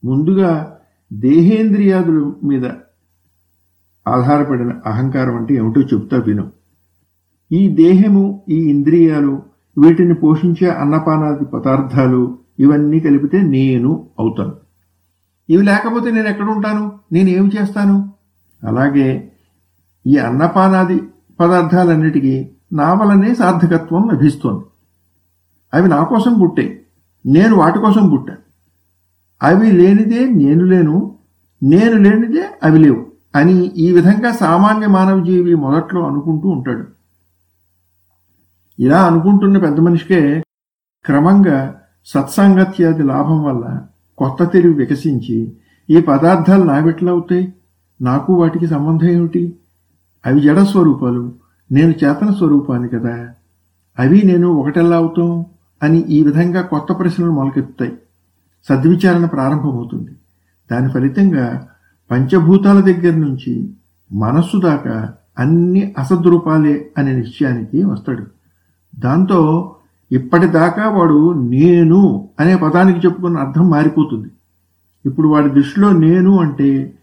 ముందుగా దేహేంద్రియాదుల మీద ఆధారపడిన అహంకారం అంటే ఏమిటో చెప్తా విను. ఈ దేహము ఈ ఇంద్రియాలు వీటిని పోషించే అన్నపానాది పదార్థాలు ఇవన్నీ కలిపితే నేను అవుతాను. ఇవి లేకపోతే నేను ఎక్కడ ఉంటాను? నేను ఏమి చేస్తాను? అలాగే ఈ అన్నపానాది పదార్థాలన్నిటికీ నా వలనే సార్థకత్వం లభిస్తోంది. అవి నా కోసం పుట్టే నేను వాటి కోసం పుట్టాను. అవి లేనిదే నేను లేను నేను లేనిదే అవి లేవు అని ఈ విధంగా సామాన్య మానవ జీవి మొదట్లో అనుకుంటూ ఉంటాడు. ఇలా అనుకుంటున్న పెద్ద మనిషికే క్రమంగా సత్సాంగత్యాది లాభం వల్ల కొత్త తెలివి వికసించి ఈ పదార్థాలు నావెట్లా అవుతాయి. నాకు వాటికి సంబంధం ఏమిటి? అవి జడ స్వరూపాలు. నేను చేతన స్వరూపాన్ని కదా. అవి నేను ఒకటెల్లా అవుతాం? అని ఈ విధంగా కొత్త ప్రశ్నలు మొలకెత్తుతాయి. సద్విచారణ ప్రారంభమవుతుంది. దాని ఫలితంగా పంచభూతాల దగ్గర నుంచి మనస్సు దాకా అన్ని అసద్రూపాలే అనే నిశ్చయానికి వస్తాడు. దాంతో ఇప్పటిదాకా వాడు నేను అనే పదానికి చెప్పుకున్న అర్థం మారిపోతుంది. ఇప్పుడు వాడి దృష్టిలో నేను అంటే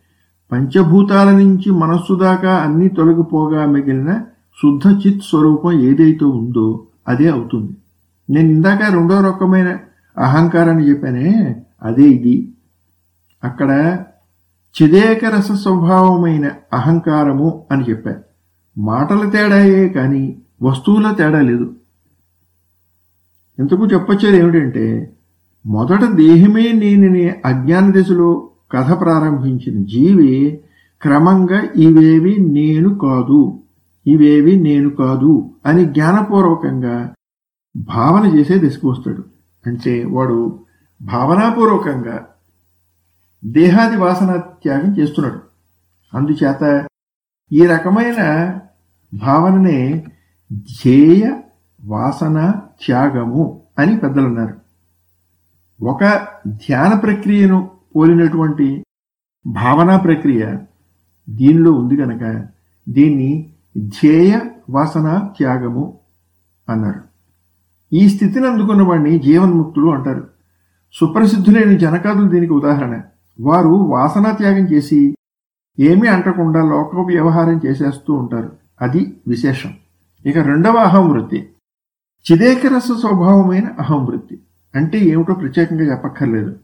పంచభూతాల నుంచి మనస్సు దాకా అన్నీ తొలగిపోగా మిగిలిన శుద్ధ చిత్ స్వరూపం ఏదైతే ఉందో అదే అవుతుంది. నేను ఇందాక రెండో రకమైన అహంకారాన్ని చెప్పానే అదే ఇది. అక్కడ చిదేక రస స్వభావమైన అహంకారము అని చెప్పారు. మాటల తేడాయే కానీ వస్తువుల తేడా లేదు. ఇంతకు చెప్పొచ్చేది ఏమిటంటే మొదట దేహమే నేనని అజ్ఞాన దశలో కథ ప్రారంభించిన జీవి క్రమంగా ఇవేవి నేను కాదు ఇవేవి నేను కాదు అని జ్ఞానపూర్వకంగా భావన చేసే దశకు వస్తాడు. అంటే వాడు భావనాపూర్వకంగా దేహాది వాసన త్యాగం చేస్తున్నాడు. అందుచేత ఈ రకమైన భావననే ధ్యేయ వాసన త్యాగము అని పెద్దలు అన్నారు ఒక ధ్యాన ప్రక్రియను పోలినటువంటి భావనా ప్రక్రియ దీనిలో ఉంది కనుక దీన్ని ధ్యేయ వాసన త్యాగము అన్నారు. ఈ స్థితిని అందుకున్న వాడిని జీవన్ముక్తుడు అంటారు. సుప్రసిద్ధులైన జనకాదులు దీనికి ఉదాహరణ. వారు వాసనా త్యాగం చేసి ఏమీ అంటకుండా లోక వ్యవహారం చేసేస్తూ ఉంటారు. అది విశేషం. ఇక రెండవ అహంవృత్తి చిదేకరస స్వభావమైన అహంవృత్తి అంటే ఏమిటో ప్రత్యేకంగా చెప్పక్కర్లేదు.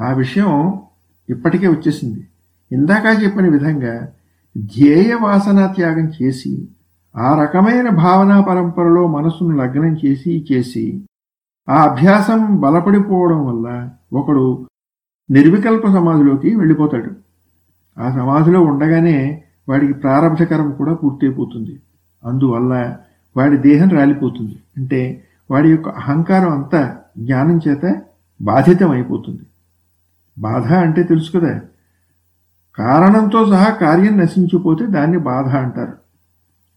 ఆ విషయం ఇప్పటికే వచ్చేసింది. ఇందాక చెప్పిన విధంగా ధ్యేయ వాసనా త్యాగం చేసి ఆ రకమైన భావనా పరంపరలో మనసును లగ్నం చేసి చేసి ఆ అభ్యాసం బలపడిపోవడం వల్ల ఒకడు నిర్వికల్ప సమాధిలోకి వెళ్ళిపోతాడు. ఆ సమాధిలో ఉండగానే వాడికి ప్రారంభకరం కూడా పూర్తయిపోతుంది. అందువల్ల వాడి దేహం రాలిపోతుంది. అంటే వాడి యొక్క అహంకారం అంతా జ్ఞానం చేత బాధితం అయిపోతుంది బాధ అంటే తెలుసు కదా. కారణంతో సహా కార్యం నశించిపోతే దాన్ని బాధ అంటారు.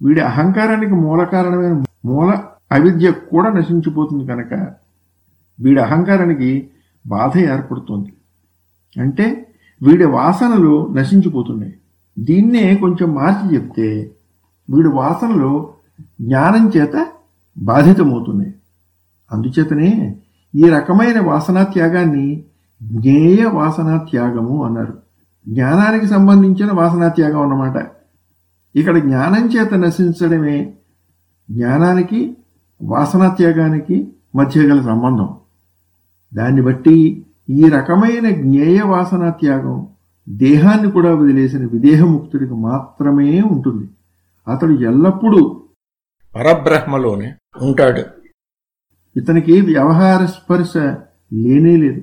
వీడి అహంకారానికి మూల కారణమైన మూల అవిద్య కూడా నశించిపోతుంది కనుక వీడి అహంకారానికి బాధ ఏర్పడుతుంది. అంటే వీడి వాసనలు నశించిపోతున్నాయి. దీన్నే కొంచెం మార్చి చెప్తే వీడి వాసనలు జ్ఞానం చేత బాధితమవుతున్నాయి. అందుచేతనే ఈ రకమైన వాసనా త్యాగాన్ని జ్ఞేయ వాసనా త్యాగము అన్నారు. జ్ఞానానికి సంబంధించిన వాసనా త్యాగం అన్నమాట. ఇక్కడ జ్ఞానం చేత నశించడమే జ్ఞానానికి వాసనా త్యాగానికి మధ్య గల సంబంధం. దాన్ని బట్టి ఈ రకమైన జ్ఞేయ వాసనా త్యాగం దేహాన్ని కూడా వదిలేసిన విదేహముక్తుడికి మాత్రమే ఉంటుంది. అతడు ఎల్లప్పుడూ పరబ్రహ్మలోనే ఉంటాడు. ఇతనికి వ్యవహార స్పర్శ లేనే లేదు.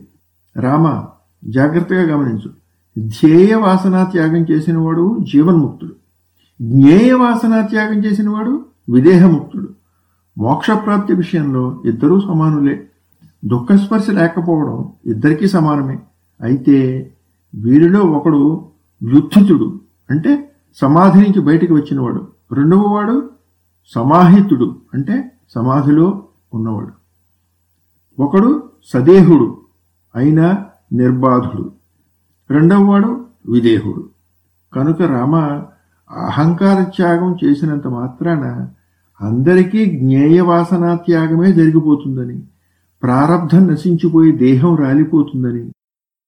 రామ జాగ్రత్తగా గమనించు. ధ్యేయ వాసనా త్యాగం చేసినవాడు జీవన్ముక్తుడు. జ్ఞేయ వాసనా త్యాగం చేసినవాడు విదేహముక్తుడు. మోక్షప్రాప్తి విషయంలో ఇద్దరూ సమానులే. దుఃఖస్పర్శ లేకపోవడం ఇద్దరికీ సమానమే. అయితే వీరిలో ఒకడు వ్యుత్థితుడు అంటే సమాధి నుంచి బయటికి వచ్చినవాడు. రెండవ వాడు సమాహితుడు అంటే సమాధిలో ఉన్నవాడు. ఒకడు సదేహుడు అయినా నిర్బాధుడు. రెండవ వాడు విదేహుడు. కనుక రామ అహంకార త్యాగం చేసినంత మాత్రాన అందరికీ జ్ఞేయ వాసనా త్యాగమే జరిగిపోతుందని ప్రారంధం నశించిపోయి దేహం రాలిపోతుందని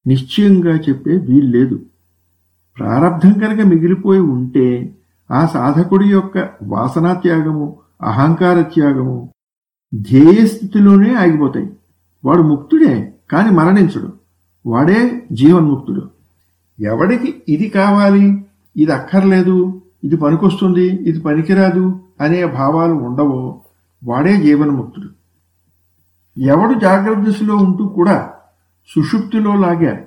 నిశ్చయంగా చెప్పే వీల్లేదు. ప్రారంధం కనుక మిగిలిపోయి ఉంటే ఆ సాధకుడి యొక్క వాసనాత్యాగము అహంకార త్యాగము ధ్యేయస్థితిలోనే ఆగిపోతాయి. వాడు ముక్తుడే కాని మరణించడు. వాడే జీవన్ముక్తుడు. ఎవడికి ఇది కావాలి? ఇది అక్కర్లేదు ఇది పనికొస్తుంది ఇది పనికిరాదు అనే భావాలు ఉండవో వాడే జీవన్ముక్తుడు. ఎవడు జాగ్రత్త దశలో ఉంటూ కూడా సుషుప్తిలో లాగా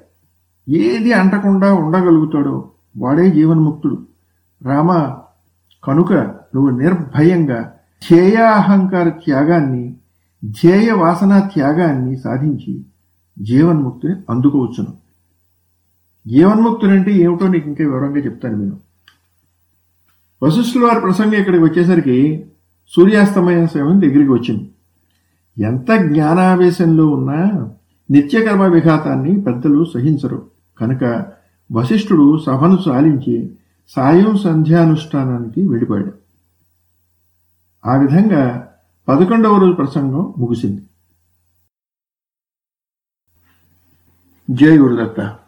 ఏది అంటకుండా ఉండగలుగుతాడో వాడే జీవన్ముక్తుడు. రామ కనుక నువ్వు నిర్భయంగా ధ్యేయాహంకార త్యాగాన్ని ధ్యేయ వాసన త్యాగాన్ని సాధించి జీవన్ముక్తిని అందుకోవచ్చును. జీవన్ముక్తులంటే ఏమిటో నీకు ఇంకా వివరంగా చెప్తాను నేను. వశిష్ఠుల వారి ప్రసంగం ఇక్కడికి వచ్చేసరికి సూర్యాస్తమయ సమయం దగ్గరికి వచ్చింది. ఎంత జ్ఞానావేశంలో ఉన్నా నిత్యకర్మ విఘాతాన్ని పెద్దలు సహించరు. కనుక వశిష్ఠుడు సభను సాలించి సాయం సంధ్యానుష్ఠానానికి వెళ్ళిపోయాడు ఆ విధంగా పదకొండవ రోజు ప్రసంగం ముగిసింది. జై గురుదత్త.